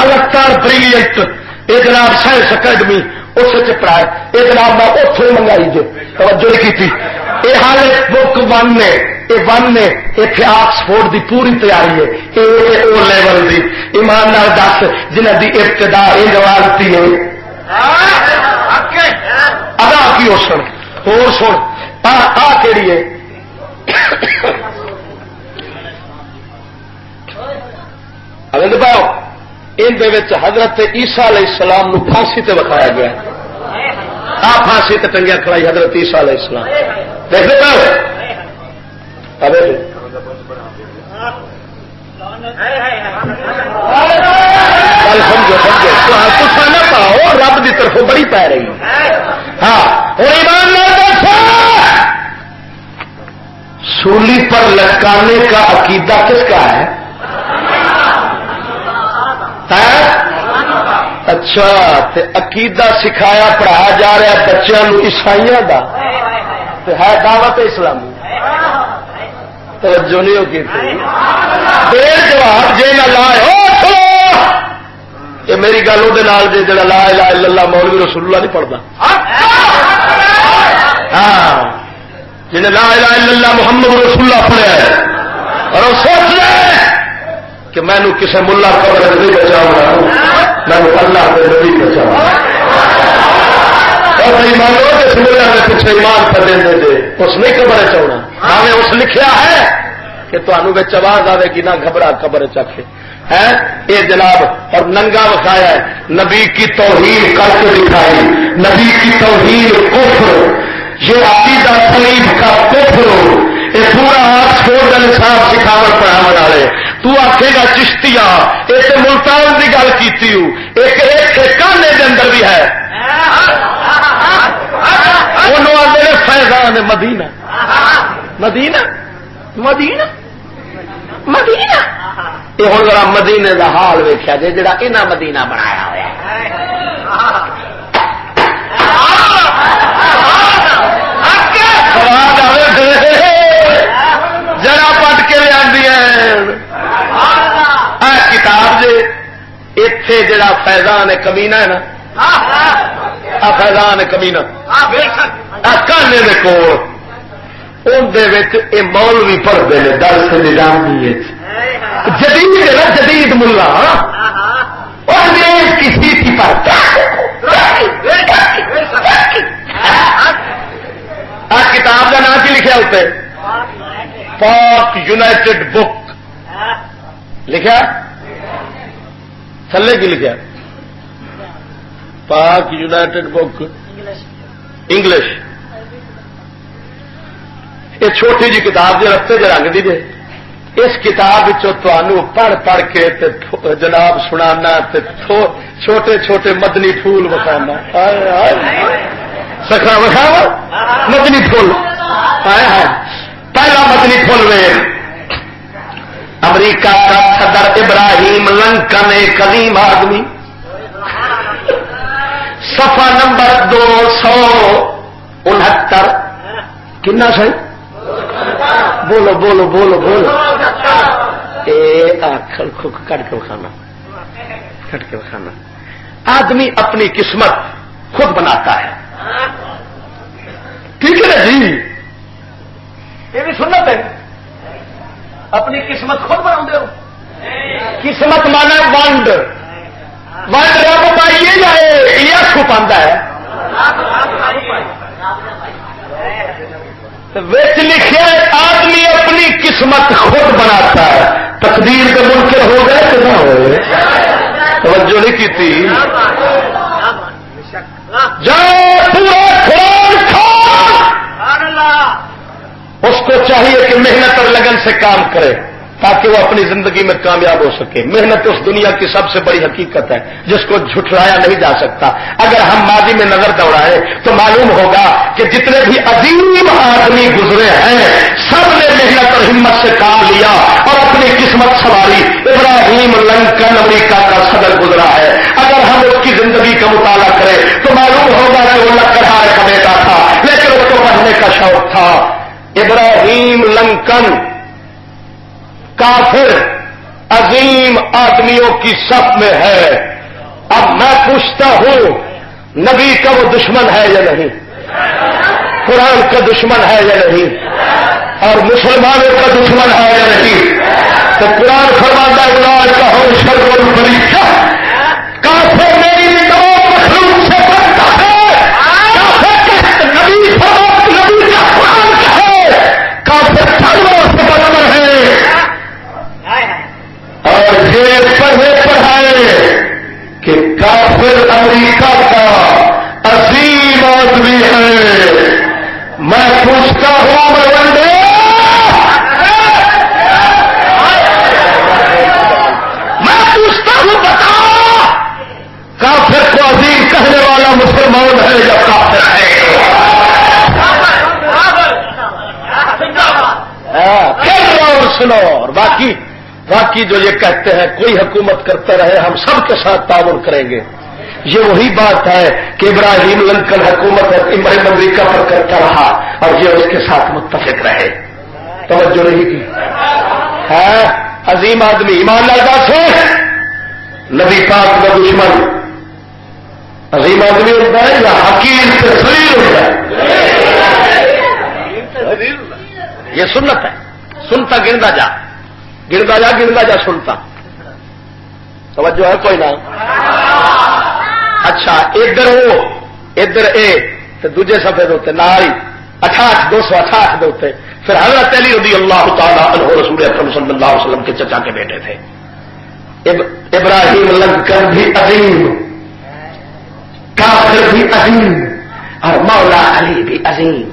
B: الکار بریلیٹ یہ جناب سائنس اکیڈمی اس پڑھایا یہ جناب میں اتوں منگائی جو توجہ نہیں کی یہ حال بک ون نے یہ ون نے اتنے آکسفورڈ دی پوری تیاری ہے یہ او لیول دی ایمان نال دس جنہ دی ابتدا یہ جوالتی ہے ادا کی ہو سن ہو سن آ کہڑی ہے پاؤ ان حضرت عیسا علیہ السلام نو پھانسی تے بکھایا گیا۔ آ پھانسی تے ٹنگیا کھڑائی حضرت عیسا علیہ السلام۔ دیکھ پاؤ سمجھو سمجھو نہ پاؤ، رب کی طرف بڑی پی رہی۔ ہاں ایمان سولی پر لٹکانے کا عقیدہ کس کا ہے؟ اچھا تے عقیدہ سکھایا، پڑھایا جا رہا بچوں عیسائی کا ہے دعوت اسلامی توجہ نہیں ہوگی دیر جواب جی نہ لائے یہ میری گل وہ جا لا لا اللہ مولوی رسول اللہ نہیں پڑھتا ہاں جن لا لا اللہ محمد رسول اللہ پڑھیا اور سوچ لے۔ کہ میں کسی ملا قبر نہیں بچاؤں میں اللہ کے نبی بچاؤں مانو جس ملا نے پیچھے ایمان کر دیں دے، اس نہیں قبر چاہنا۔ ہمیں اس لکھیا ہے کہ تمہوں بچ آواز آئے گی، نہ گھبرا قبر چکے ہے؟ یہ جناب، اور ننگا وکھایا ہے۔ نبی کی توہین کر کے دکھائی۔ نبی کی توہین کفر۔ یہ عقیدہ سلیب کا کفر۔ یہ پورا آج آکسفورڈ نصاب سکھاو پڑھاو والے تو آخے گا چشتیا ایک ملتان کی گل کی ایک ایک کانے کے اندر بھی ہے۔ آتے فیضان مدینہ۔ مدینہ؟ مدینہ؟ مدینہ؟ یہ ہوں ذرا مدینے کا حال ویکیا جی جا مدینہ بنایا ہوا جرا پٹ کے لیا کتاب جے اتے جڑا فیضان کمینا ہے نا فیضان کمینا کانے کے کول اندر مولوی پڑھتے ہیں درس نظامی جدید ہے نا جدید ملا کی پر کتاب کا نام کی لکھا اتنے پاک یونائٹڈ بک لکھا تھلے کی لکھا پاک یونائٹڈ بک۔ انگلش۔ یہ چھوٹی جی کتاب جو رستے جو رنگ دی دے۔ اس کتاب پڑھ پڑھ کے جناب سنا چھوٹے چھوٹے مدنی پھول بکھانا سکھا وکھاوا مدنی پھول۔ پہلا مدنی پھول وے امریکہ کا صدر ابراہیم لنکن ایک قدیم آدمی۔ سفا نمبر دو سو انہتر۔ کنا سی بولو بولو بولو بولو۔ کٹ کے کھانا کٹ کے کھانا آدمی اپنی قسمت خود بناتا ہے۔ ٹھیک ہے جی؟ یہ بھی سنت ہے۔ اپنی قسمت خود بنا ہو؟ قسمت مانا ونڈ۔ ونڈ رب پائیے جائے یہ چھپا ہے؟ لکھے آدمی اپنی قسمت خود بناتا ہے۔ تقدیر کے منکر ہو گئے کہ نہ ہوئے۔ توجہ نہیں کی تھی جاؤ پورا اس کو چاہیے کہ محنت اور لگن سے کام کرے تاکہ وہ اپنی زندگی میں کامیاب ہو سکے۔ محنت اس دنیا کی سب سے بڑی حقیقت ہے جس کو جھٹلایا نہیں جا سکتا۔ اگر ہم ماضی میں نظر دوڑائیں تو معلوم ہوگا کہ جتنے بھی عظیم آدمی گزرے ہیں، سب نے محنت اور ہمت سے کام لیا اور اپنی قسمت سواری ابراہیم لنکن امریکہ کا صدر گزرا ہے۔ اگر ہم اس کی زندگی کا مطالعہ کریں تو معلوم ہوگا کہ وہ لکڑہار کا بیٹا تھا، لیکن اس کو پڑھنے کا شوق تھا۔ ابراہیم لنکن، کافر، عظیم آدمیوں کی سب میں ہے۔ اب میں پوچھتا ہوں، نبی کا وہ دشمن ہے یا نہیں؟ قرآن کا دشمن ہے یا نہیں؟ اور مسلمانوں کا دشمن ہے یا نہیں؟ تو قرآن فرماندہ علاج کا ہو شرم کافر میری مخلوق سے بنتا ہے نبی نبی کا قرآن ہے کافر سرور سے بننا ہے اور یہ پڑھے پڑھائے کہ کافر امریکہ کا عظیم آدمی ہے۔ میں پوچھتا ہوں بندے۔ میں پوچھتا ہوں بتا کافر کو عظیم کہنے والا مسلمان ہے یا کافر ہے؟ سنو۔ اور باقی باقی جو یہ کہتے ہیں، کوئی حکومت کرتے رہے، ہم سب کے ساتھ تعاون کریں گے۔ یہ وہی بات ہے کہ ابراہیم لنکن حکومت امریکہ امریکہ پر کرتا رہا اور یہ اس کے ساتھ متفق رہے۔ توجہ نہیں کی۔ ہے؟ عظیم آدمی، ایمان لگا سے نبی پاک کا دشمن۔ عظیم آدمی ہوتا ہے یا حکیم سے شریر ہوتا ہے یہ سنت ہے۔ سنتا گردا جا۔ گردا جا گردا جا، سنتا۔ توجہ ہے کوئی نہ؟ اچھا ادھر وہ، ادھر اے تو دوجے سفید ہوتے ناری اٹھاٹھ، دو سو اٹھاٹھ ہوتے پھر حضرت علی رضی اللہ تعالیٰ عنہ رسول اکرم صلی اللہ علیہ وسلم کے چچا کے بیٹے تھے۔ ابراہیم لنکن بھی عظیم، کافر بھی عظیم، اور مولا علی بھی عظیم۔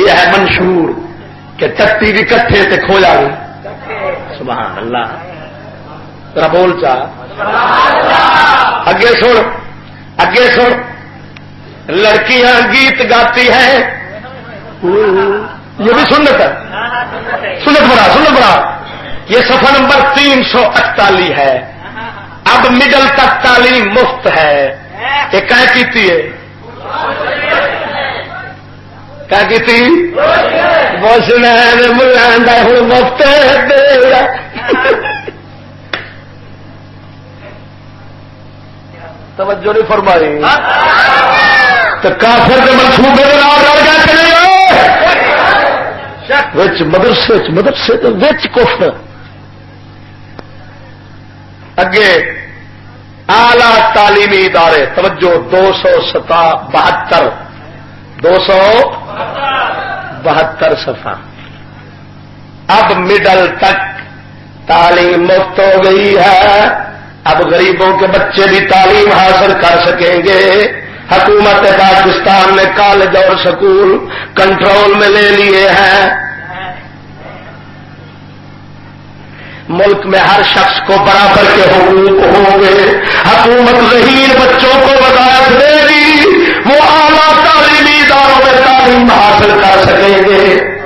B: یہ ہے منشور، کہ تکتی بھی کٹھے سے کھو جا سبحان اللہ۔ ذرا بول چا۔ اگے سن اگے سن۔ لڑکیاں گیت گاتی ہیں۔ یہ بھی سنت ہے۔ سنت بڑا سنت بڑا یہ سفر نمبر تین سو اٹتالیس ہے۔ اب مڈل تک تعلیم مفت ہے۔ یہ کہ کیتی ہے؟ کیا کی بوسنا ملا ہوں مفت توجہ نہیں فرمائی۔ تو کافر کے منصوبے چلے مدرسے مدرسے وچ کفر۔ اگے آلہ تعلیمی ادارے توجہ دو سو ستا بہتر۔ دو سو بہتر سفا اب مڈل تک تعلیم مفت ہو گئی ہے۔ اب غریبوں کے بچے بھی تعلیم حاصل کر سکیں گے۔ حکومت پاکستان نے کالج اور سکول کنٹرول میں لے لیے ہیں۔ ملک میں ہر شخص کو برابر کے حقوق ہوں گے۔ حکومت ذہین بچوں کو وضاحت دے گی۔ وہ اعلیٰ تعلیمی اداروں میں تعلیم حاصل کر سکیں گے۔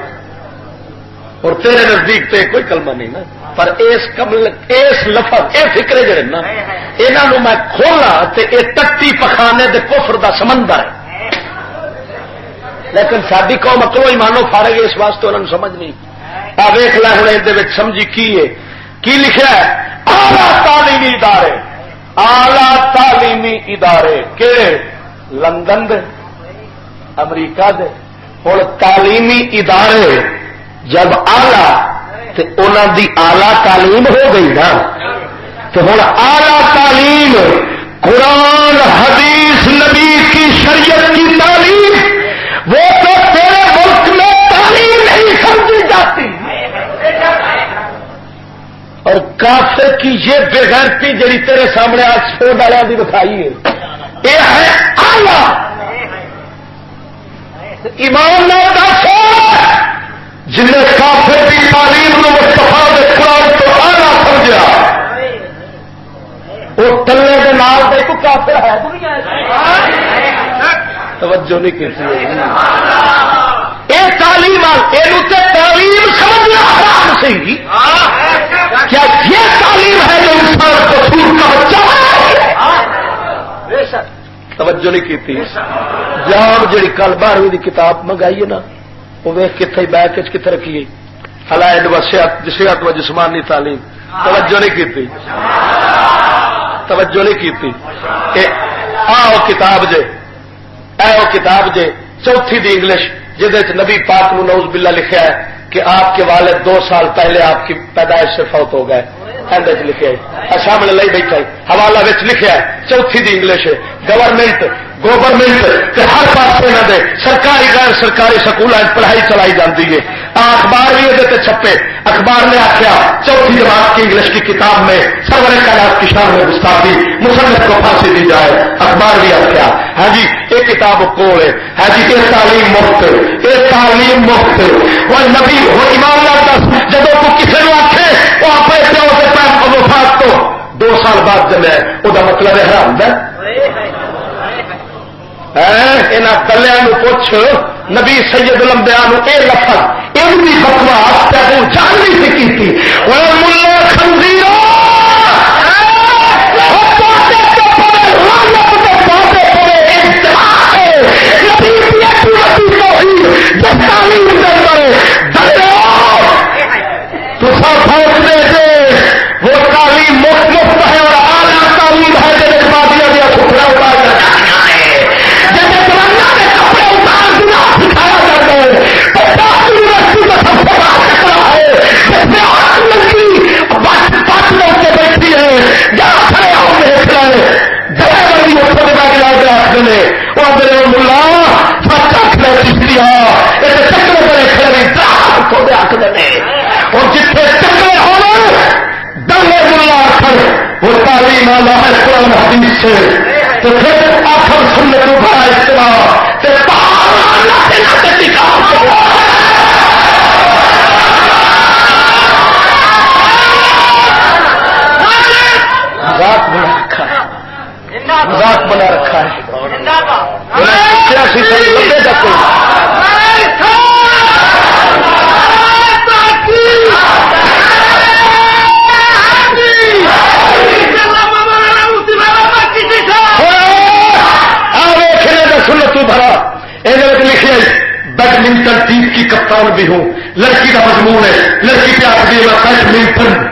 B: اور تیرے نزدیک تو کوئی کلمہ نہیں نا۔ پر اس کمل اس لفظ یہ فکرے جڑے نا یہاں میں کھولا تو یہ تتی پخانے دے کفر دا سمندر ہے۔ لیکن ساری قوم اکلو ہی مانو فارغ اس واسطے انہوں سمجھ نہیں۔ آ ویخ لے ہوں یہ سمجھی کی ہے؟ کی لکھا ہے؟ آلہ تعلیمی ادارے۔ آلہ تعلیمی ادارے۔ کہڑے لندن دے امریکہ دے۔ ہوں تعلیمی ادارے۔ جب آلہ تو انہوں دی آلہ تعلیم ہو گئی نا تو ہوں آلہ تعلیم قرآن حدیث نبی کی شریعت کی تعلیم وہ تو تیرے ملک میں تعلیم نہیں سمجھی جاتی۔ اور کافر کی یہ بےغیرتی جڑی تیرے سامنے آج چھوڑ والوں کی دکھائی ہے یہ ہے آلہ۔ ایمان دس۔ جن کافر کی تعلیم کو مستفا قرآن تو آنا سمجھا، وہ تلے کے نال دے تو کافر ہے۔ توجہ نہیں کی یہ تعلیم تعلیم سمجھنا حرام سی۔ کیا یہ تعلیم ہے جو انسان قصور کا بچہ ہے؟ توجہ نہیں کی جان جی کل بارہویں کی کتاب منگائی نا وہ ویخ کتنے بیگ کتنے رکھیے الائڈ و صحت و جسمانی تعلیم۔ توجہ نہیں کی توجہ نہیں کی آؤ کتاب جے، اے کتاب جے، چوتھی دی انگلش جہد نبی پاک نو نوز بلا لکھا ہے کہ آپ کے والد دو سال پہلے آپ کی پیدائش سے فوت ہو گئے۔ اینڈ لکھے سامنے لے بیٹھا حوالہ لکھا ہے۔ چوتھی دی انگلش گورنمنٹ گورنمنٹ ہر پاس یہاں دے سرکاری غیر سرکاری سکول پڑھائی چلائی جاتی ہے۔ اخبار بھی یہ چھپے۔ اخبار نے آخیا چوتھی جماعت کی انگلش کی کتاب میں سرور کائنات کی شان میں گستاخی مسلم کو پھانسی دی جائے۔ اخبار بھی آخیا ہاں جی یہ کتاب کول ہے۔ ہاں جی یہ تعلیم مفت یہ تعلیم مفت وہ نبی، وہ ایمان دس جب تو کسی نے آخے وہ اپنے پیو سے وفات تو دو سال بعد جمع وہ مطلب ہے حرام ہے کلیا پوچھ، نبی سید لمبیا یہ لفظ ان کی بکواس جان سے کی لڑکی پہ آپ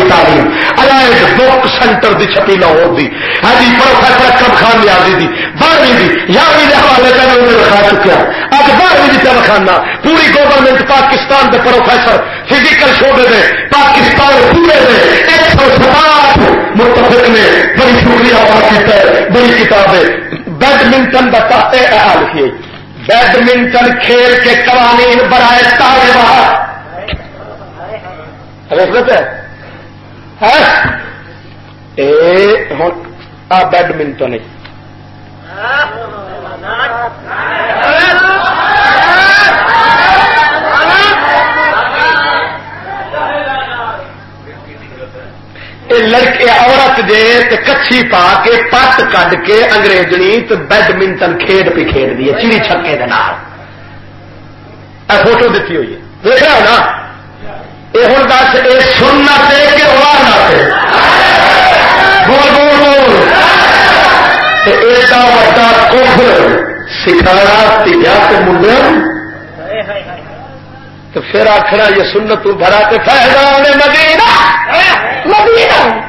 B: کی تعلیم الائٹ بک سینٹر دی چھپی لاہور دی ہاں جی پروفیسر اکرم خان نیازی دی، بارہویں دی، یارویں کے حوالے کا میں لکھا چکیا۔ اب بارہویں دی لکھانا پوری گورنمنٹ پاکستان دے پروفیسر فزیکل شعبے دے، پاکستان پورے دے۔ ایک سو سات متفق نے بڑی شکریہ ادا کیا ہے، بڑی کتابیں بیڈمنٹن کا تحتے لکھیے بیڈمنٹن کھیل کے قوانین برائے تازہ ارے ہے؟ بیڈمنٹن لڑکے عورت جے کچھی پا کے پت کڈ کے انگریزنی تو بیڈمنٹن کھیڈ پہ کھیل دی چیڑی چھکے فوٹو دیتی ہوئی ہے۔ دیکھ رہا نا؟ یہ ہوں دس یہ سننا پہ کہ نہ پہ بول بول بول۔ ایڈا وا کفر سکھانا تیجا کے منڈے تو پھر آخر یہ سنت بھرا کے فیضان مدینہ۔ مدینہ۔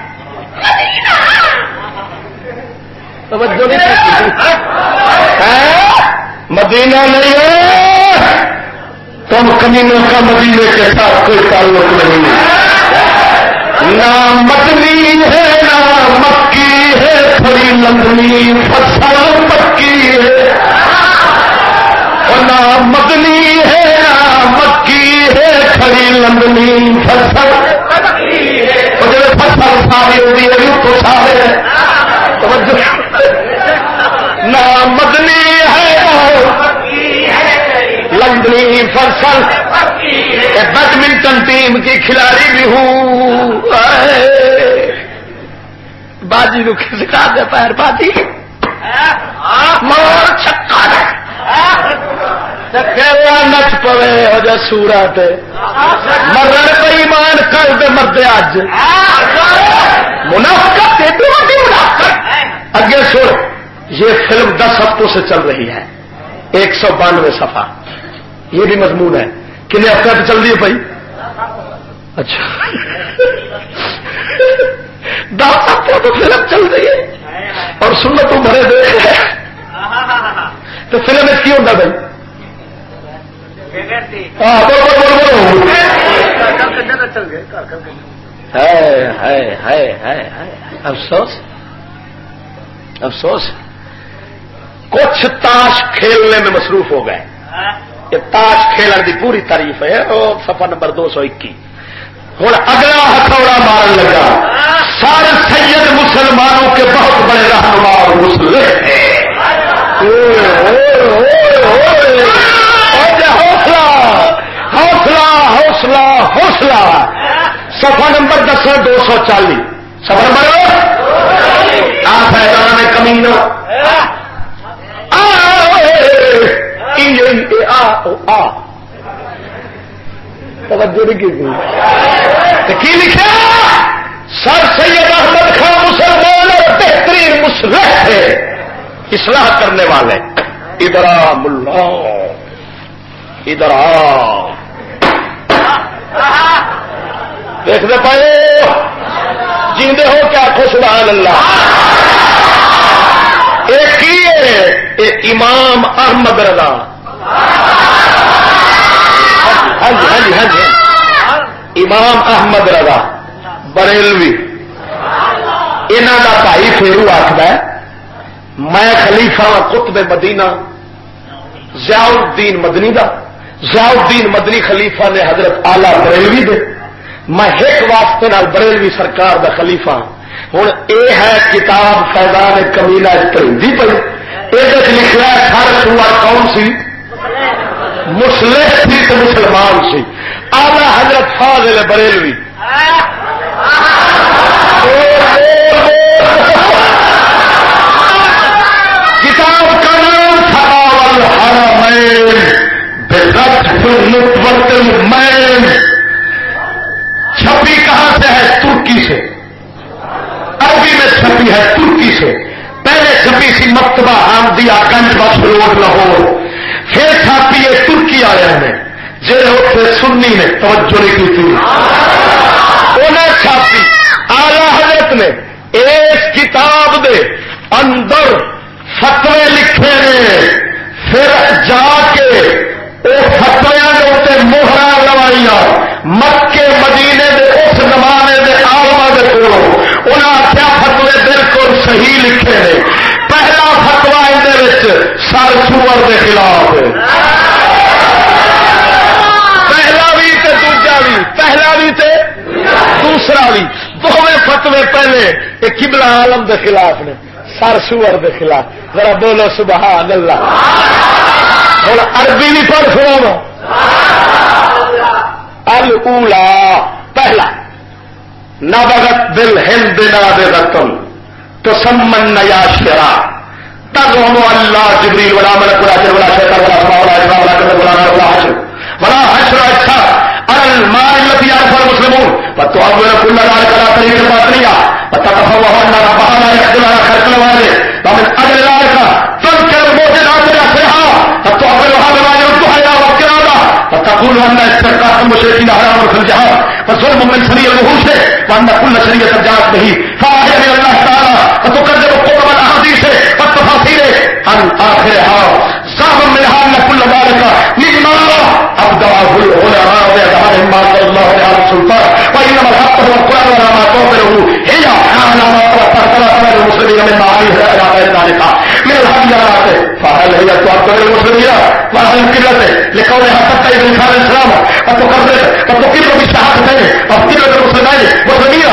B: مدینہ ہاں؟ نہیں ہے۔ تم کمینوں کا مدینے کے ساتھ کوئی تعلق نہیں۔ نہ مدنی ہے، نہ مکی ہے۔ تھوڑی لندنی فصل پکی ہے۔ نہ مدنی ہے، نہ مکی ہے۔ کھڑی لندنی فصل جب فصل ساری ہوتی ہے تو سارے۔ نہ مدنی لندنی فصل بیڈمنٹن ٹیم کی کھلاڑی بھی ہوں۔ باجی کو سکھا دے پیر باجی۔ مور چھکا نچ پوے، ہو جا سورا مرن پہ ایمان کر دے مردے اج۔ منافقت اگے سر یہ فلم دس ہفتوں سے چل رہی ہے۔ ایک سو بانوے سفا یہ بھی مضمون ہے کتنے ہفتہ چل رہی ہے بھائی۔ اچھا۔ دس ہفتوں تو فلم چل رہی ہے۔ اور سنت تو بھرے دے تو فلم میں کی ہوتا بھائی افسوس۔ افسوس۔ کچھ تاش کھیلنے میں مصروف ہو گئے۔ یہ تاش کھیلنے کی پوری تعریف ہے سفر نمبر دو سو اکی ہوں اگلا ہتھوڑا مارن لگا۔ سارے سید مسلمانوں کے بہت بڑے رہنما اور مسلم حوصلہ حوصلہ حوصلہ حوصلہ۔ سفا نمبر دس دو سو چالیس۔ سفا نمبر آپ ہے کمی کی لکھا سر سید احمد خان مسلمان اور بہترین مسلح تھے. اصلاح کرنے والے. ادھر ملا. ادھر دیکھتے پائے. جیندے ہو کیا خوش سبحان اللہ. ایک امام احمد رضا۔ ہاں جی ہاں جی ہاں جی۔ امام احمد رضا، بریلوی۔ انہوں کا بھائی فیرو آخر میں خلیفہ قطب مدینہ ضیاء الدین مدنی دا۔ ضیاء الدین مدنی خلیفہ نے حضرت آلہ بریلوی دے۔ میں ایک واسطے نال بریلوی سرکار دا خلیفہ ہوں۔ اے ہے کتاب فیضان کمیلا پڑھی۔ پی یہ لکھا ہے، ہر سوار کون سی؟ مسلم سی تو مسلمان سی۔ آلہ حضرت فاضل بریلوی۔ مین چھپی کہاں سے ہے؟ ترکی سے۔ عربی میں چھپی ہے ترکی سے۔ چھپی سی مکتبہ آمدیا گنج بس روڈ لاہور، پھر چھاپی ہے ترکی والے نے جی سنی نے توجہ نہیں کی تھی۔ انہیں چھاپی آلہ حضرت نے اس کتاب دے اندر فتوے لکھے نے۔ پھر جا کے وہ فتویا موہرا لوائی مکے، مدینے دے، اس زمانے دے آلما دے کو کے خلاف پہلا بھی تے دوجا بھی۔ پہلا بھی تے دوسرا بھی۔ دونوں فتوے پہلے یہ کبلا عالم کے خلاف نے، سر سور کے خلاف۔ ذرا بولو سبحان اللہ۔ ہوں عربی بھی پڑھ سو الا پہلا۔ نبغت دل ہند نا دے رتم تو سمن نیا شرا تب ہم اللہ جبریل ولا ملک ولا جر ولا شیطان ولا سما ولا اجماع ولا قدر ولا نار ولا حشر. ولا حشر اچھا الماء التي يعرف المسلمون. فتعبر كل ذلك على طريق الباطنية. فتتفوه أن ربها لا يقدر على خلق الوالد. ومن أجل ذلك تنكر موجودات الأسرها فتعبرها بما يردها إلى وكرامة فتقول أن استرقاق المشركين حرام في الجهاد. فظلم من سرية الوحوش. وأن كل سرية جاءت به. فآية من الله تعالى. فتكذب آخر ہاں صاحب منها أن كل ذلك مما أبدعه العلماء بأدعائهم ما شاء الله على السلطان وإنما الحق هو القرآن وما قبله هي على ما ترك المسلمين من معانيها إلى غير ذلك. من الحجارات فهل هي تعبر المسلمين؟ وهل القلة لقولها حتى إذا كان الإسلام وتقرر وتقر بالشهادتين وقلة المسلمين مسلمين.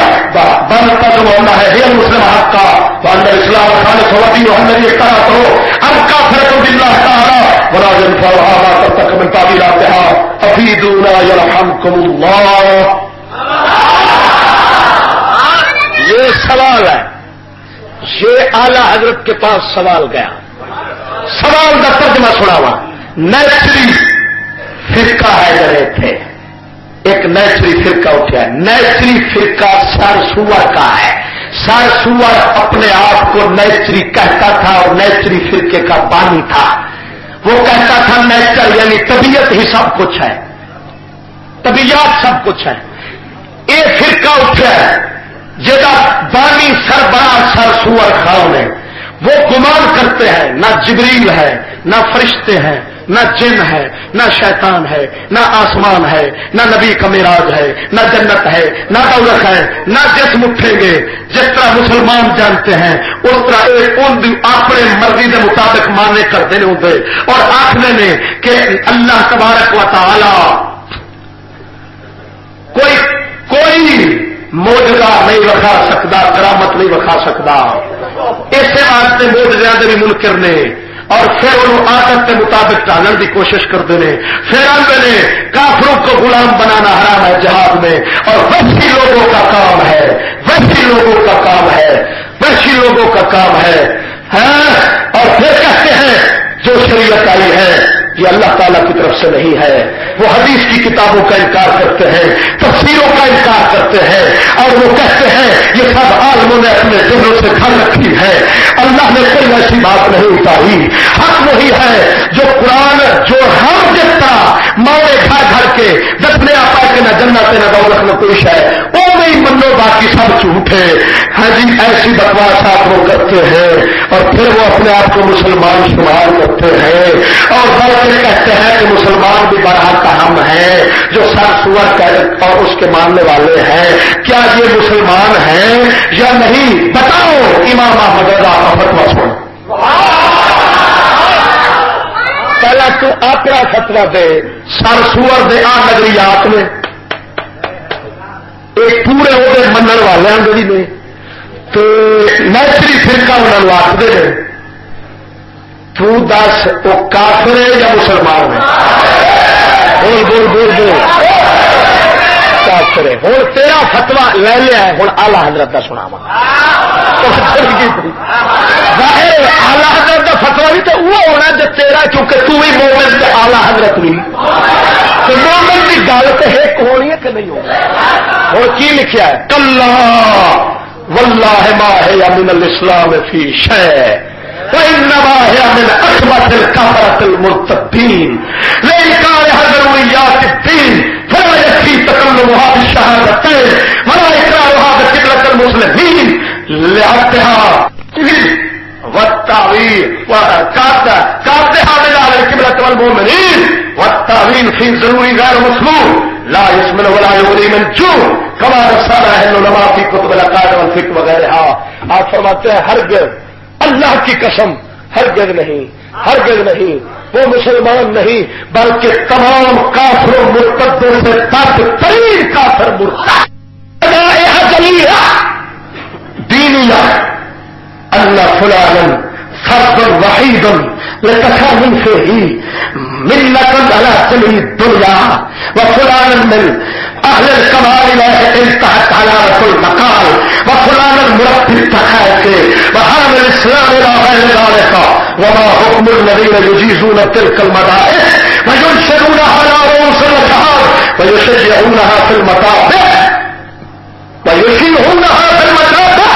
B: بل تزم أنها هي المسلمة حقا، وأن الإسلام خالص ودينها الذي اختارته أم كافرة بالله تعالى. ولا ينفعها ما تتك من تعبيراتها أفيدونا يرحمكم الله. یہ سوال ہے. یہ اعلی حضرت کے پاس سوال گیا. سوال کا ترجمہ سنا ہوا. نیچری فرقہ ہے جڑے تھے ایک نیچری فرقہ اٹھا ہے. نیچری فرقہ سر سور کا ہے. سر سور اپنے آپ کو نیچری کہتا تھا اور نیچری فرقے کا بانی تھا. وہ کہتا تھا نیچر یعنی طبیعت ہی سب کچھ ہے۔ طبیعت سب کچھ ہے۔ یہ فرقہ اٹھا ہے جا بانی سر بڑا سر سور خاؤ نے وہ گمان کرتے ہیں، نہ جبریل ہے، نہ فرشتے ہیں۔ نہ جن ہے، نہ شیطان ہے، نہ آسمان ہے، نہ نبی کا میراج ہے، نہ جنت ہے، نہ دولت ہے، نہ جسم اٹھیں گے۔ جس طرح مسلمان جانتے ہیں، اس طرح ایک اپنے مرضی کے مطابق ماننے کرتے ہوں اور آخر میں کہ اللہ تبارک و تعالی کوئی کوئی موجودہ نہیں رکھا سکتا، کرامت نہیں رکھا سکتا۔ اسی واسطے موجودہ بھی منکر نے اور پھر انہوں آدت کے مطابق ڈالنے کی کوشش کرتے ہیں پھر آتے ہیں کافروں کو غلام بنانا حرام ہے جہاد میں۔ اور وسیع لوگوں کا کام ہے۔ ویسی لوگوں کا کام ہے۔ ویسی لوگوں کا کام ہے۔ ہاں؟ اور پھر کہتے ہیں، جو شریعت آئی ہے یہ اللہ تعالیٰ کی طرف سے نہیں ہے۔ وہ حدیث کی کتابوں کا انکار کرتے ہیں، تفسیروں کا انکار کرتے ہیں، اور وہ کہتے ہیں، یہ سب عالموں نے اپنے دلوں سے گھر رکھی ہے اللہ نے کوئی ایسی بات نہیں اتاری حق وہی ہے جو قرآن، جو ہم جتنا مارے گھر گھر کے دسنے آپ کے نہ جنت نہ دولت ہے۔ وہ نہیں منو باقی سب جھوٹے ہاں جی ایسی بکواس آپ وہ کرتے ہیں اور پھر وہ اپنے آپ کو مسلمان شمار کرتے ہیں۔ اور بلکہ کہتے ہیں کہ مسلمان بھی بڑا ہم ہے جو سر سور اور اس کے ماننے والے ہیں۔ کیا یہ مسلمان ہیں یا نہیں؟ بتاؤ، امام احمد اللہ فتوا سن پہلا تو اپنا فتوا دے، سر سور دے آ نگریات میں ایک پورے وہ من والے بھی نے تو نیچری فرقہ انہوں آخر ہیں تو دس وہ کافر ہے یا مسلمان ہے بول بول بول بول کافر ہے ہوں تیرا فتوا لے لیا ہے، ہوں آلہ حضرت کا سنا ظاہر آلہ حضرت کا فتوا بھی تو وہ ہونا جو تیرا، کیونکہ تو ہی مومن آلہ حضرت بھی تو مومن کی گل تو ایک ہونی ہے کہ نہیں ہو اور کی لکھا ہے؟ کلا، واللہ ما ہے من الاسلام فی شے وإنما هي من أكبر الكفرة المرتدين لإنكار ضروريات الدين فلا يكفي تكلمها بالشهادتين ولا إكراهها بقبلة المسلمين لعبدها والتعويل كاتها من على القبلة والمؤمنين والتعويل في ضروري غير مسلول، لا يسمن ولا يغني من جو كما رسالة العلماء في كتب العقائد والفقه وغيرها آپ فرماتے ہیں ہر اللہ کی قسم ہر گز نہیں ہر گز نہیں۔ وہ مسلمان نہیں، بلکہ تمام کافر مرتدوں سے تب ترین کافر مرتد۔ دینیا اللہ فلان فرد وحید لکھا من سے ہی من نقل اللہ چلی دنیا و فلان من اہل الکمال انتہت علامت المقال و فلان المرتب التحائق و حامل الاسلام الى غیر ذلك وما حكم الذين يجيزون تلك المدائح وينشرونها على رؤوس الاشعار ويشجعونها في المطابع ويشيعونها في المطابع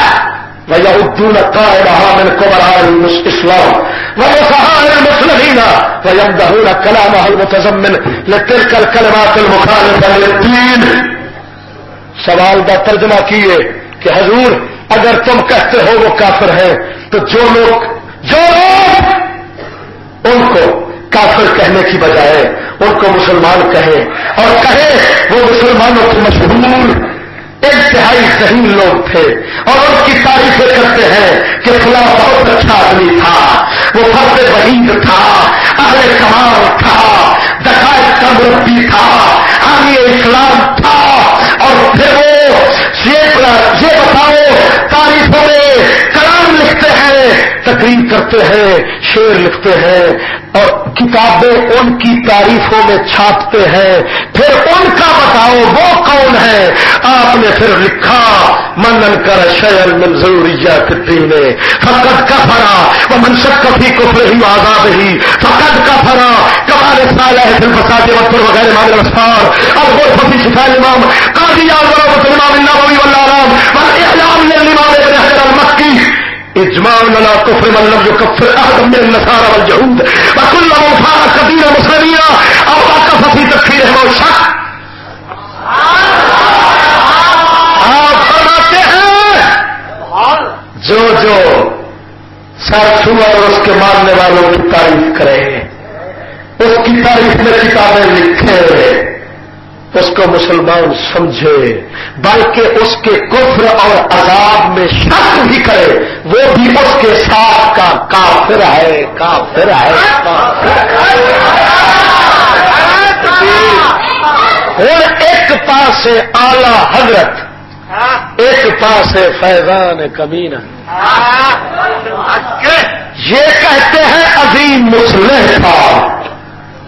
B: ويعدون قائلها من كبراء الاسلام ومصحاء المسلمين. ويمدحون كلامها المتزمن لتلك الكلمات المخالفه للدين. سوال کا ترجمہ کیے کہ حضور اگر تم کہتے ہو وہ کافر ہے، تو جو لوگ جو لوگ ان کو کافر کہنے کی بجائے ان کو مسلمان کہیں اور کہے وہ مسلمانوں کے مشہور انتہائی ذہین لوگ تھے اور ان کی تعریفیں کرتے ہیں کہ فلاں بہت اچھا آدمی تھا، وہ فرد وحید تھا، اہل کمال تھا، دقائق کا مربی تھا آمی اسلام تھا۔ اور پھر وہ یہ بتاؤ، تعریفوں میں کلام لکھتے ہیں، تقریر کرتے ہیں، شعر لکھتے ہیں، اور کتابیں ان کی تعریفوں میں چھاپتے ہیں۔ پھر ان کا بتاؤ وہ کون ہے؟ آپ نے پھر لکھا، منن کر شعر منظوریات نے فقط کا فرا وہ منشق کفی کو پھر ہی آزاد ہی فقط کا فرا کمال سال ہے پھر فساد وقت وغیرہ مانگ رفتار اب وہ ففی شفا امام قاضی آزاد امام النبوی والارام اعلام نے امام ابن حجر مکی اجماع لنا كفر من لم يكفر احد من النصارى واليهود وكل من فارق دين مسلمين او وقف في تكفيرهم او شك آپ فرماتے ہیں، جو جو سر چھوا اور اس کے ماننے والوں کی تعریف کرے اس کی تعریف میں کتابیں لکھے، اس کو مسلمان سمجھے، بلکہ اس کے کفر اور عذاب میں شک بھی کرے، وہ بھی اس کے ساتھ کا کافر ہے کافر ہے۔ اور ایک پاس اعلی حضرت ایک پاس فیضان کمین یہ کہتے ہیں عظیم مسلم تھا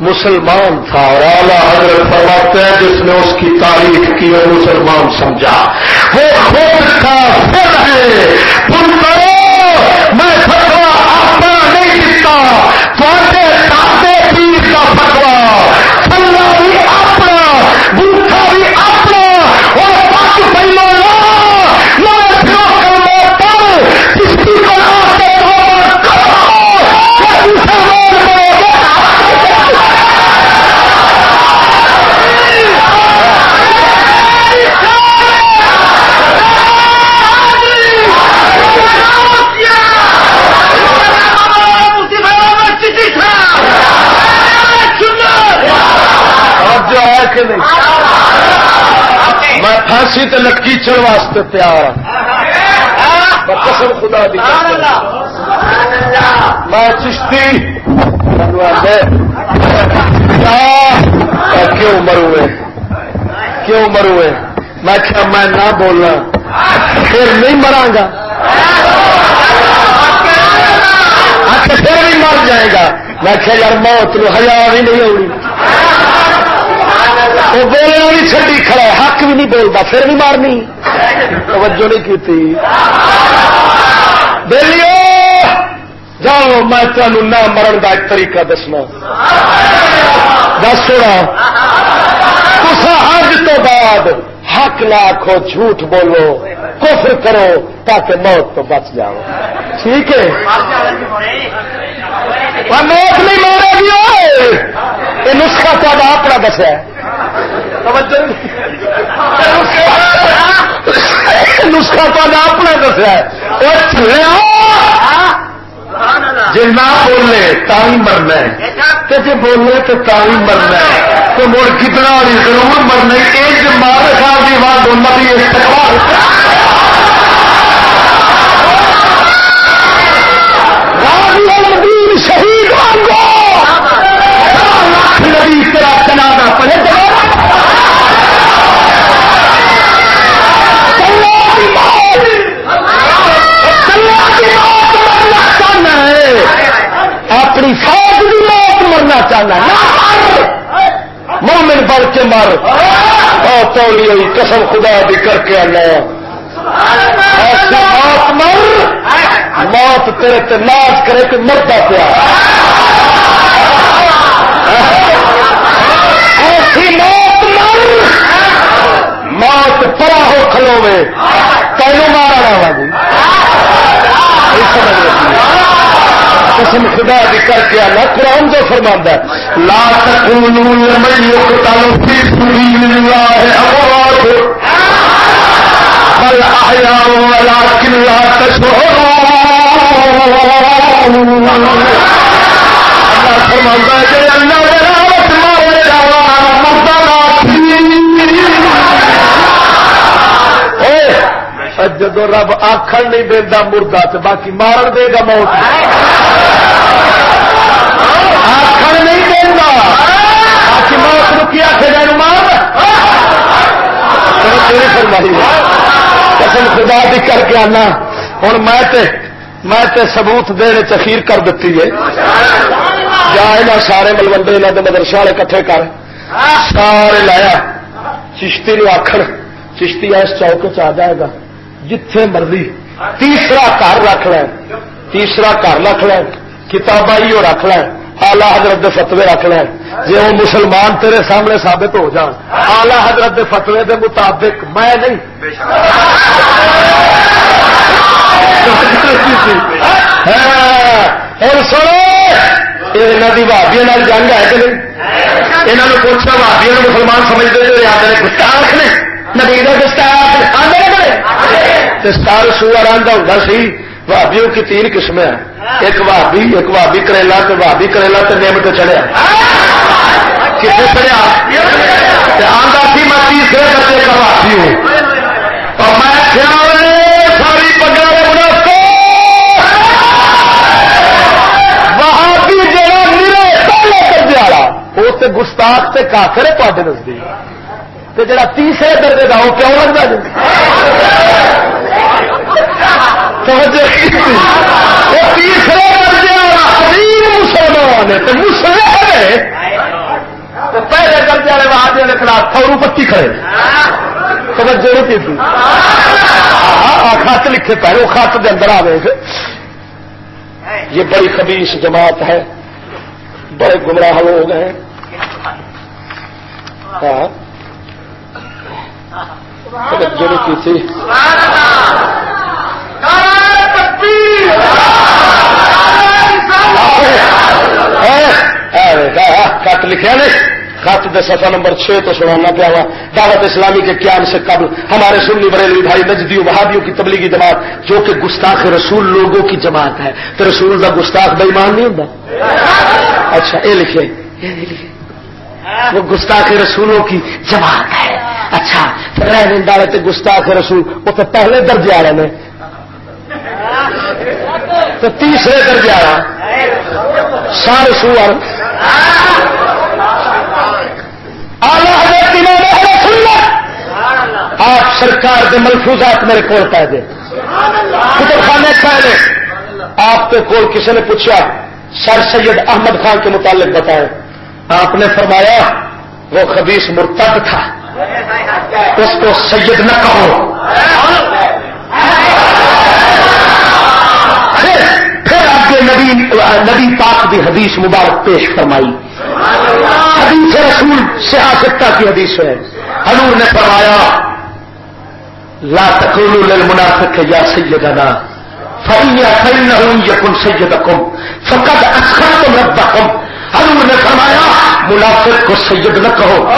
B: مسلمان تھا۔ اور اعلیٰ حضرت فرماتے ہیں جس نے اس کی تعریف کی اور مسلمان سمجھا۔ وہ خود کا پھر ہے۔ تم کرو میں فتوا اپنا نہیں دیتا تو تاتے پیر کا فتوا کہ نہیں میں پھانسی تو لٹکی چڑ واسطے تیار ہوں قسم خدا دی میں چشتی کیوں مر ہوئے؟ کیوں مر ہوئے؟ میں کیا میں نہ بولنا۔ پھر نہیں مرا گا پھر بھی مر جائے گا۔ میں کیا یار موت نو ہزار ہی نہیں ہونی۔ وہ بولنا بھی چڈی کھڑا حق بھی نہیں بولتا پھر بھی مارنی توجہ نہیں کی جاؤ میں تمہیں نہ مرن کا ایک طریقہ دسنا دس تھوڑا حج تو بعد حق نہ آخو جھوٹ بولو کفر کرو تاکہ موت تو بچ جاؤ ٹھیک ہے موت نہیں مارے گی یہ نسخہ تا اپنا نسخہ تا اپنا دسا جی نہ بولے تھی مرنا جی بولے تو تھی مرنا تو مڑ کتنا ضرور مرنا ایک مار صاحب کی بات بولنا بھی شہید مر تولی قسم خدا بھی کر کے آنا۔ ایسے موت مر۔ موت تیرے تے ناز کرے کہ مرتا پیا۔ ایسی موت مر۔ موت پڑا ہو کھلو میں تینوں مارا رہا جی قسم خدا بھی کر کے آنا قرآن جو فرما لا تکونوا لمن يقتل في سبيل الله اموات بل احياء ولكن لا تشعرون۔ اللہ فرما ہے کہ اللہ جدو رب آخر نہیں دینا مردہ تو باقی مارن دے گا موت۔ آخر نہیں دینا باقی موت نو آخر مار قسم خدا بھی کر کے آنا۔ ہوں میں تے میں تے ثبوت چخیر کر دیتی ہے۔ جا یہاں سارے ملوڈے یہاں کے مدرسے والے کٹھے کر۔ سارے لایا۔ چشتی نو آخر چشتی اس چوک چ آ جائے گا۔ جتھے مرضی تیسرا گھر رکھ لیں، تیسرا گھر رکھ لیں کتاباں ہی رکھ لیں آلہ حضرت دے فتوے رکھ لیں۔ جی وہ مسلمان تیرے سامنے ثابت ہو جان آلہ حضرت دے فتوے دے مطابق میں نہیں۔ ہاں، سنو، یہ بھابیا جنگ ہے کہ نہیں؟ یہاں نے پوچھا بھابیا مسلمان سمجھتے جو یاد نے گستاخ نے، نبی گستاخ، آدھے سر سور آدھا ہوں سی بھابیوں کی تین قسم ہے ایک بھابی ایک بھابی کریلا تو بھابی کریلا تو نیم تو چڑھیا۔ کتنے چڑھیا؟ سی، میں تیسرے بچے کا بھابی ہوں۔ اور میں ساری بہابی میرے پہلے وہ تو گستاخ سے کافر ہے تے نزدیک۔ تو جڑا تیسرے درجے کا وہ کیوں لگتا جی وہ تیسرے درجے والا مسلمان ہے تو مسلم ہے۔ پہلے درجے والے وادی کے خلاف فورو پتی کھڑے۔ توجہ نہیں کی خط لکھے پہلے، وہ خط کے اندر آئے یہ بڑی خبیص جماعت ہے۔ بڑے گمراہ لوگ ہیں۔ ہاں۔ توجہ کی تھی. خط لکھا نے؟ خط دے سفا نمبر چھ تو سنانا پیا ہوا دعوت اسلامی کے قیام سے قبل ہمارے سنی بریلوی بھائی نجدیوں بہادیوں کی تبلیغی جماعت جو کہ گستاخ رسول لوگوں کی جماعت ہے. تو رسول کا گستاخ بےمان نہیں ہوتا اچھا یہ لکھے. وہ گستاخ رسولوں کی جماعت ہے. اچھا رہنے والے گستاخ رسول، وہ تو پہلے درجے والے نے۔ تو تیسرے درجے والا۔ سار سور۔ آپ سرکار کے ملفوظات میرے کو پہ دے۔ کتب خانے پہلے آپ کے کول کسی نے پوچھا، سر سید احمد خان کے متعلق بتائے آپ نے فرمایا، وہ خبیص مرتب تھا۔ اس کو سید نہ کہو۔ پھر آپ کے نبی نبی پاک کی حدیث مبارک پیش فرمائی۔ حدیث رسول سیاستہ کی حدیث ہے۔ حضور نے فرمایا، لا تقولوا للمنافق یا سیدنا فإن فإنه يكن سيدكم، فقد أسخرتم ربكم۔ حضور نے فرمایا، منافق کو سید نہ کہو۔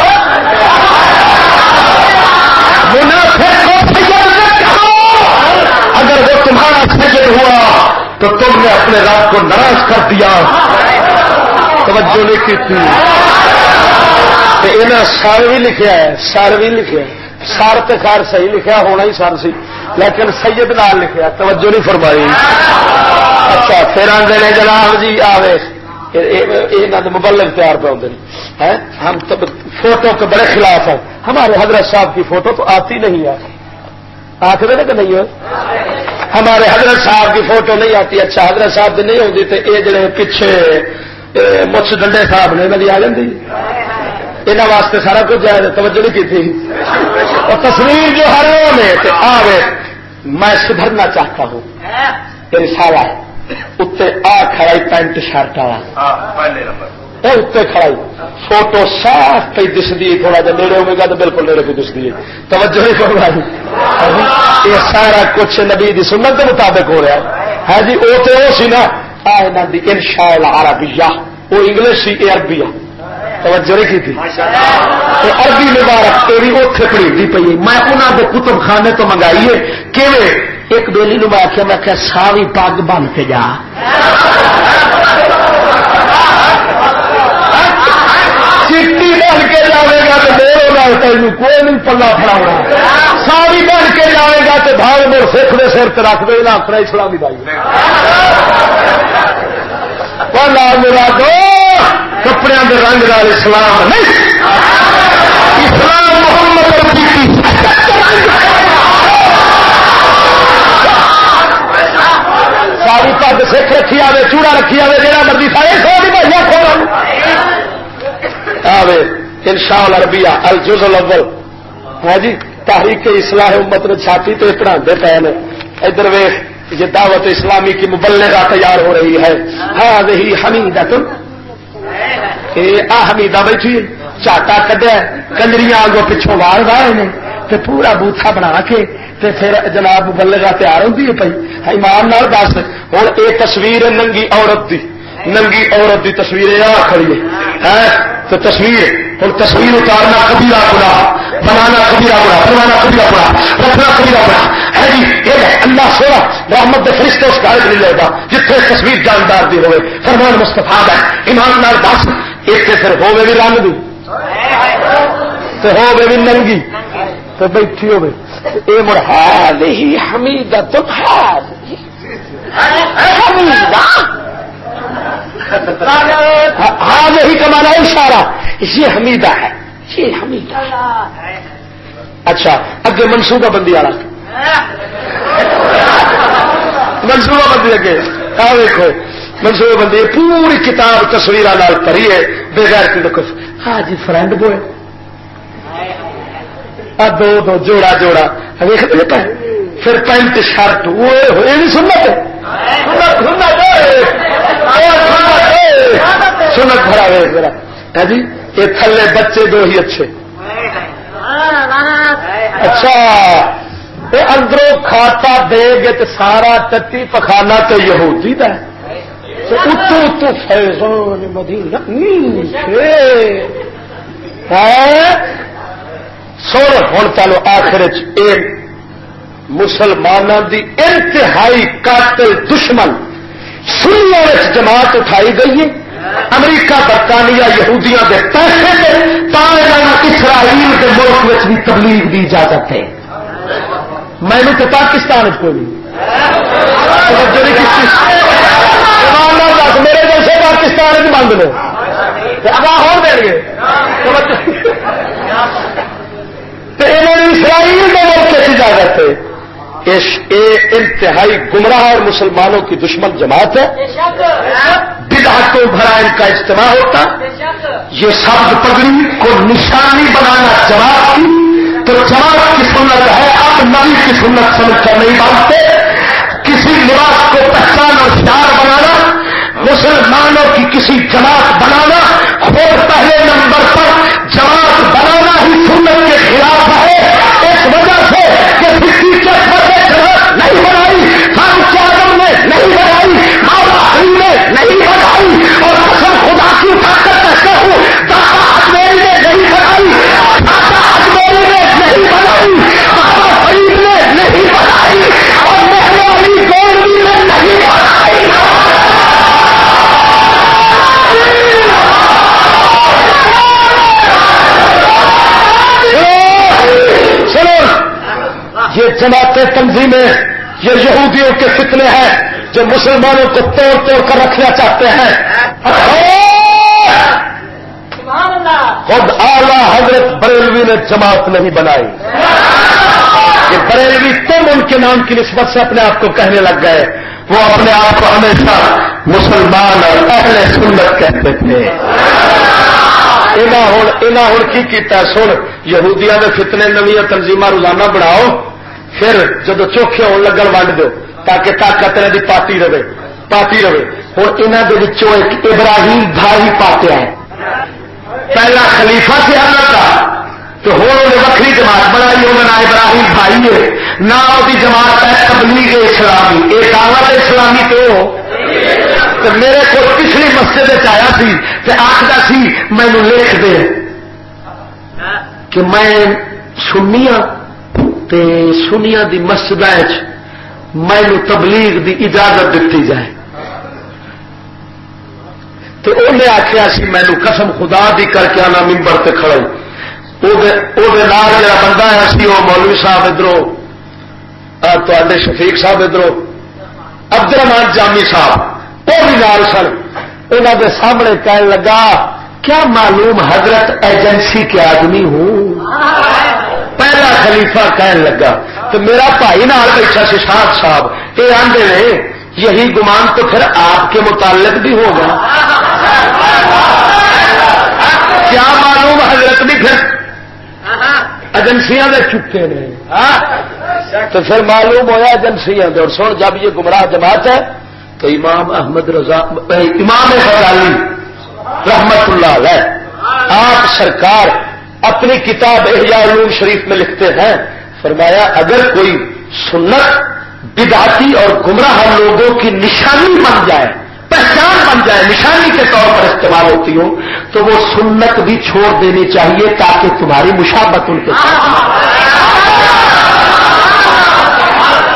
B: تو تم نے اپنے رب کو ناراض کر دیا۔ توجہ نہیں کی تھی۔ سر بھی لکھا ہے، سر بھی لکھا سر تو خیر صحیح لکھا ہونا ہی سر سی۔ لیکن سید نال لکھا توجہ نہیں فرمائی۔ اچھا پھر آدھے نے جناب جی آوے۔ مبلغ تیار پہ ہوتے ہیں؟ ہم فوٹو کے بڑے خلاف ہیں ہمارے حضرت صاحب کی فوٹو تو آتی نہیں ہے۔ آخر کہ نہیں ہو ہمارے حضرت صاحب کی فوٹو نہیں آتی۔ اچھا حضرت صاحب کی نہیں ہوتی تو یہ جڑے پیچھے مچھ ڈنڈے صاحب نے آ جاتی یہاں واسطے سارا کچھ توجہ نہیں کی تھی اور تصویر جو ہر میں آ میں سدھرنا چاہتا ہوں۔ تیری سارا اتنے آ کھڑائی پینٹ شرٹ والا۔ اتنے کھڑائی فوٹو صاف پہ دستی تھوڑا جا نیڑے ہوئے گا تو بالکل نیڑے پہ دستی ہے۔ توجہ نہیں کروں گا یہ سارا کچھ نبی دی سنت کے مطابق ہو رہا ہے۔ ہاں جی وہ تو وہ سی نا۔ ان شاء اللہ وہ انگلش سی یہ عربی توجہ نہیں کی تھی؟ عربی مبارک تیری اتے پڑھی پی میں انہوں کے کتب خانے تو منگائی ہے کہ ایک بیلی نو میں آخیا میں آخیا ساری پگ بن کے جا۔ چیٹی بن کے جائے گا تو میرے گا تین کوئی نہیں پلا فراؤنا ساری بن کے جائے گا تو بھاگ مر سکھ دے سر تو رکھ دے نا اپنا اسلامی بھائی میرا دو کپڑے کے رنگ لال اسلام نہیں۔ اسلام محمد ساری پگ سکھ رکھی آئے چوڑا رکھی آئے جہاں مرضی سارے سو بھی بھائی کھول آوے ان شاء اللہ ربیا الجز الاول۔ ہے جی تاریخ اصلاح امت نے چھاتی تو پڑھا پے نے ادھر ویخ یہ دعوت اسلامی کی مبلغہ تیار ہو رہی ہے۔ ہاں رہی حمیدہ تم آ حمیدہ بیٹھی چاٹا کڈیا کنجری آگوں پچھوں وار وائے نے، تے پورا بوتھا بنا کے، تے پھر جناب مبلغہ تیار ہوتی ہے پی ہاں، ایمان نال دس ہوں یہ تصویر ننگی عورت دی، ننگی عورت دی تصویر آ کھڑی ہے تو تصویر ہوں تصویر اتارنا کبھی گنا بنانا کبھی گنا بنانا کبھی گنا رکھنا کبھی گنا ہے جی یہ اللہ سونا، محمد کے فرشتے اس گائے نہیں لے گا۔ جتنے تصویر جاندار دی ہوئے، فرمان مستفا ہے ایمان نال دس ایک پھر ہوے بھی رنگ دی ہو بھی ننگی تو بیٹھی ہوے یہ مڑ ہے حمید تم ہے حمیدہ! ہاں،, ہاں یہی کمانا ہے اشارہ۔ یہ حمیدہ ہے۔ یہ حمیدہ اچھا اگے منصوبہ بندی والا۔ منصوبہ بندی اگے آ دیکھو۔ منصوبہ بندی پوری کتاب تصویر پڑھی ہے۔ بغیر کی دیکھو ہاں جی فرینڈ بوئے دو دو، جوڑا جوڑا۔ دیکھتے پھر پینٹ، شرٹ۔ وہ نہیں سننا سنت بھرا ہوئے ذرا۔ جی؟ یہ تھلے بچے دو ہی اچھے۔ اچھا۔ یہ اندروں کھاتا دے گے تو سارا ٹٹی پخانا تو یہودی دا اتو اتو فیضان مدینہ۔ سن ہوں چلو آخر ایک مسلمانوں دی انتہائی قاتل دشمن۔ سنیا جماعت اٹھائی گئی ہے۔ امریکہ، برطانیہ، یہودیاں کے پیسے دے اسرائیل کے ملک میں بھی تبلیغ کی اجازت ہے۔ میں نے تو پاکستان کو نہیں۔ میرے جیسے پاکستان بند نے اگاہ ہو دیں گے۔ اسرائیل کے ملک کی اجازت ہے۔ انتہائی گمراہ اور مسلمانوں کی دشمن جماعت ہے۔ بدعتوں بھرا ان کا اجتماع ہوتا۔ یہ سبز پگڑی کو نشانی بنانا جماعت کی۔ تو جماعت کی سنت ہے اب نبی کی سنت سمجھ کر نہیں مانتے۔ کسی لباس کو پہچان اور شار بنانا مسلمانوں کی کسی جماعت بنانا خود پہلے نمبر پر جماعت بنانا ہی سنت کے خلاف جماعتیں تنظیمیں یہ یہودیوں کے فتنے ہیں جو مسلمانوں کو توڑ توڑ کر رکھنا چاہتے ہیں۔ خود اعلی حضرت بریلوی نے جماعت نہیں بنائی۔ یہ بریلوی تم ان کے نام کی نسبت سے اپنے آپ کو کہنے لگ گئے۔ وہ اپنے آپ کو ہمیشہ مسلمان اور اہل سنت کہتے تھے۔ ہوں کی کیتا سن یہودیا کے فتنے نوی تنظیم روزانہ بناؤ پھر جدو چوکھے ہو لگن ونڈ دو تاکہ طاقت دی پارٹی رہے پارٹی رہے ہوں یہاں ایک ابراہیم بھائی پاتیا ہے پہلا خلیفہ سے اللہ کا تو ہوں انہیں وکری جماعت بنائی وہ نام ابراہیم بھائی ہے نہ وہ جماعت ہے تبلیغ اسلامی یہ دعوت اسلامی تو میرے کو پچھلی مسجد آیا سی آخر سی مینو لکھ دے کہ میں سنیا سنیا دی مسجد مینو تبلیغ دی اجازت دیتی جائے۔ تو انہیں آخیا سی مینو قسم خدا دی کر کے آنا ممبر تے کھڑے جا بندہ ہے سی وہ مولوی صاحب ادھر تے شفیق صاحب ادھر عبد الرحمان جامی صاحب وہ بھی نال سن۔ انہوں کے سامنے کہنے لگا، کیا معلوم حضرت ایجنسی کے آدمی ہوں؟ پہلا خلیفہ کہنے لگا۔ تو میرا بھائی نال بیٹھا سی صاحب۔ یہ آدھے نے یہی گمان تو پھر آپ کے متعلق بھی ہوگا۔ کیا معلوم حضرت بھی پھر ایجنسیاں چکے نے؟ تو پھر معلوم ہوا ایجنسیاں اور سن، جب یہ گمراہ جماعت ہے، تو امام احمد رضا، امام غزالی رحمت اللہ علیہ، آپ سرکار اپنی کتاب احیاء علوم شریف میں لکھتے ہیں، فرمایا، اگر کوئی سنت بداتی اور گمراہ لوگوں کی نشانی بن جائے، پہچان بن جائے، نشانی کے طور پر استعمال ہوتی ہو، تو وہ سنت بھی چھوڑ دینی چاہیے تاکہ تمہاری مشابت ان کے ساتھ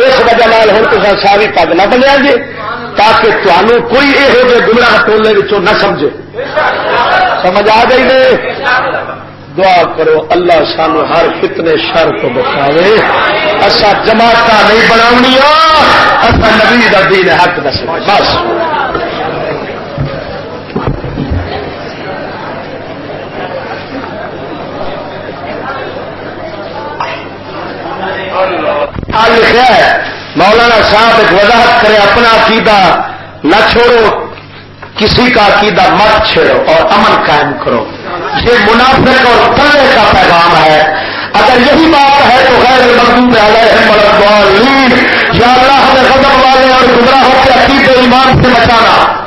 B: اس وجہ ہوں تو ساری پگ نہ بنیا گے، تاکہ تمہوں کوئی یہ ہو گئے گمراہ ٹولنے نہ سمجھے۔ سمجھ آ گئی نہیں دعا کرو، اللہ سان ہر فتنے شر کو بچاوے اصا جماعت نہیں بنا اصا نبی کا دین حق دس بس۔ لکھا ہے، مولانا صاحب ایک وضاحت کرے، اپنا عقیدہ نہ چھوڑو، کسی کا عقیدہ مت چھیڑو اور امن قائم کرو۔ یہ منافق اور پلے کا پیغام ہے۔ اگر یہی بات ہے تو غیر مقدوم علیہ یا اللہ ہمیں غضب والے اور گمراہوں کے عقید ایمان سے بچانا۔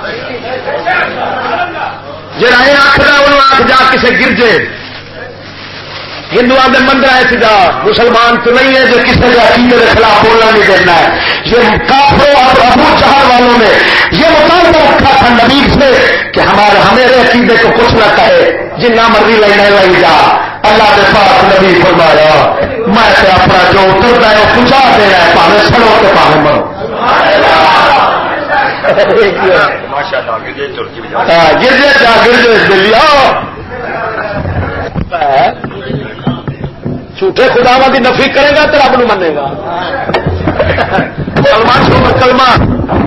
B: جہاں آخر انہوں آخ جا کسی گرجے۔ ہندو کے مندر ہے سیدھا مسلمان تو نہیں ہے جو کسی کے عقیدے کے خلاف بولنا نہیں دینا ہے۔ یہ کافروں اور ابو چہر والوں نے یہ مطالبہ رکھا تھا نبی سے کہ ہمارے ہمارے عقیدے کو کچھ نہ کہے۔ جنا مرضی لینا لائی جا۔ اللہ کے پاس نبی فرمایا میں تو اپنا جو اترتا ہے وہ پہنچا دینا ہے پاوے سڑو تو پاوے مرو۔ گرجے جا گرجے دلی آؤ جھوٹے خداوا کی نفی کرے گا تو رب نو منے گا۔ کلمہ چھوڑ کلمہ۔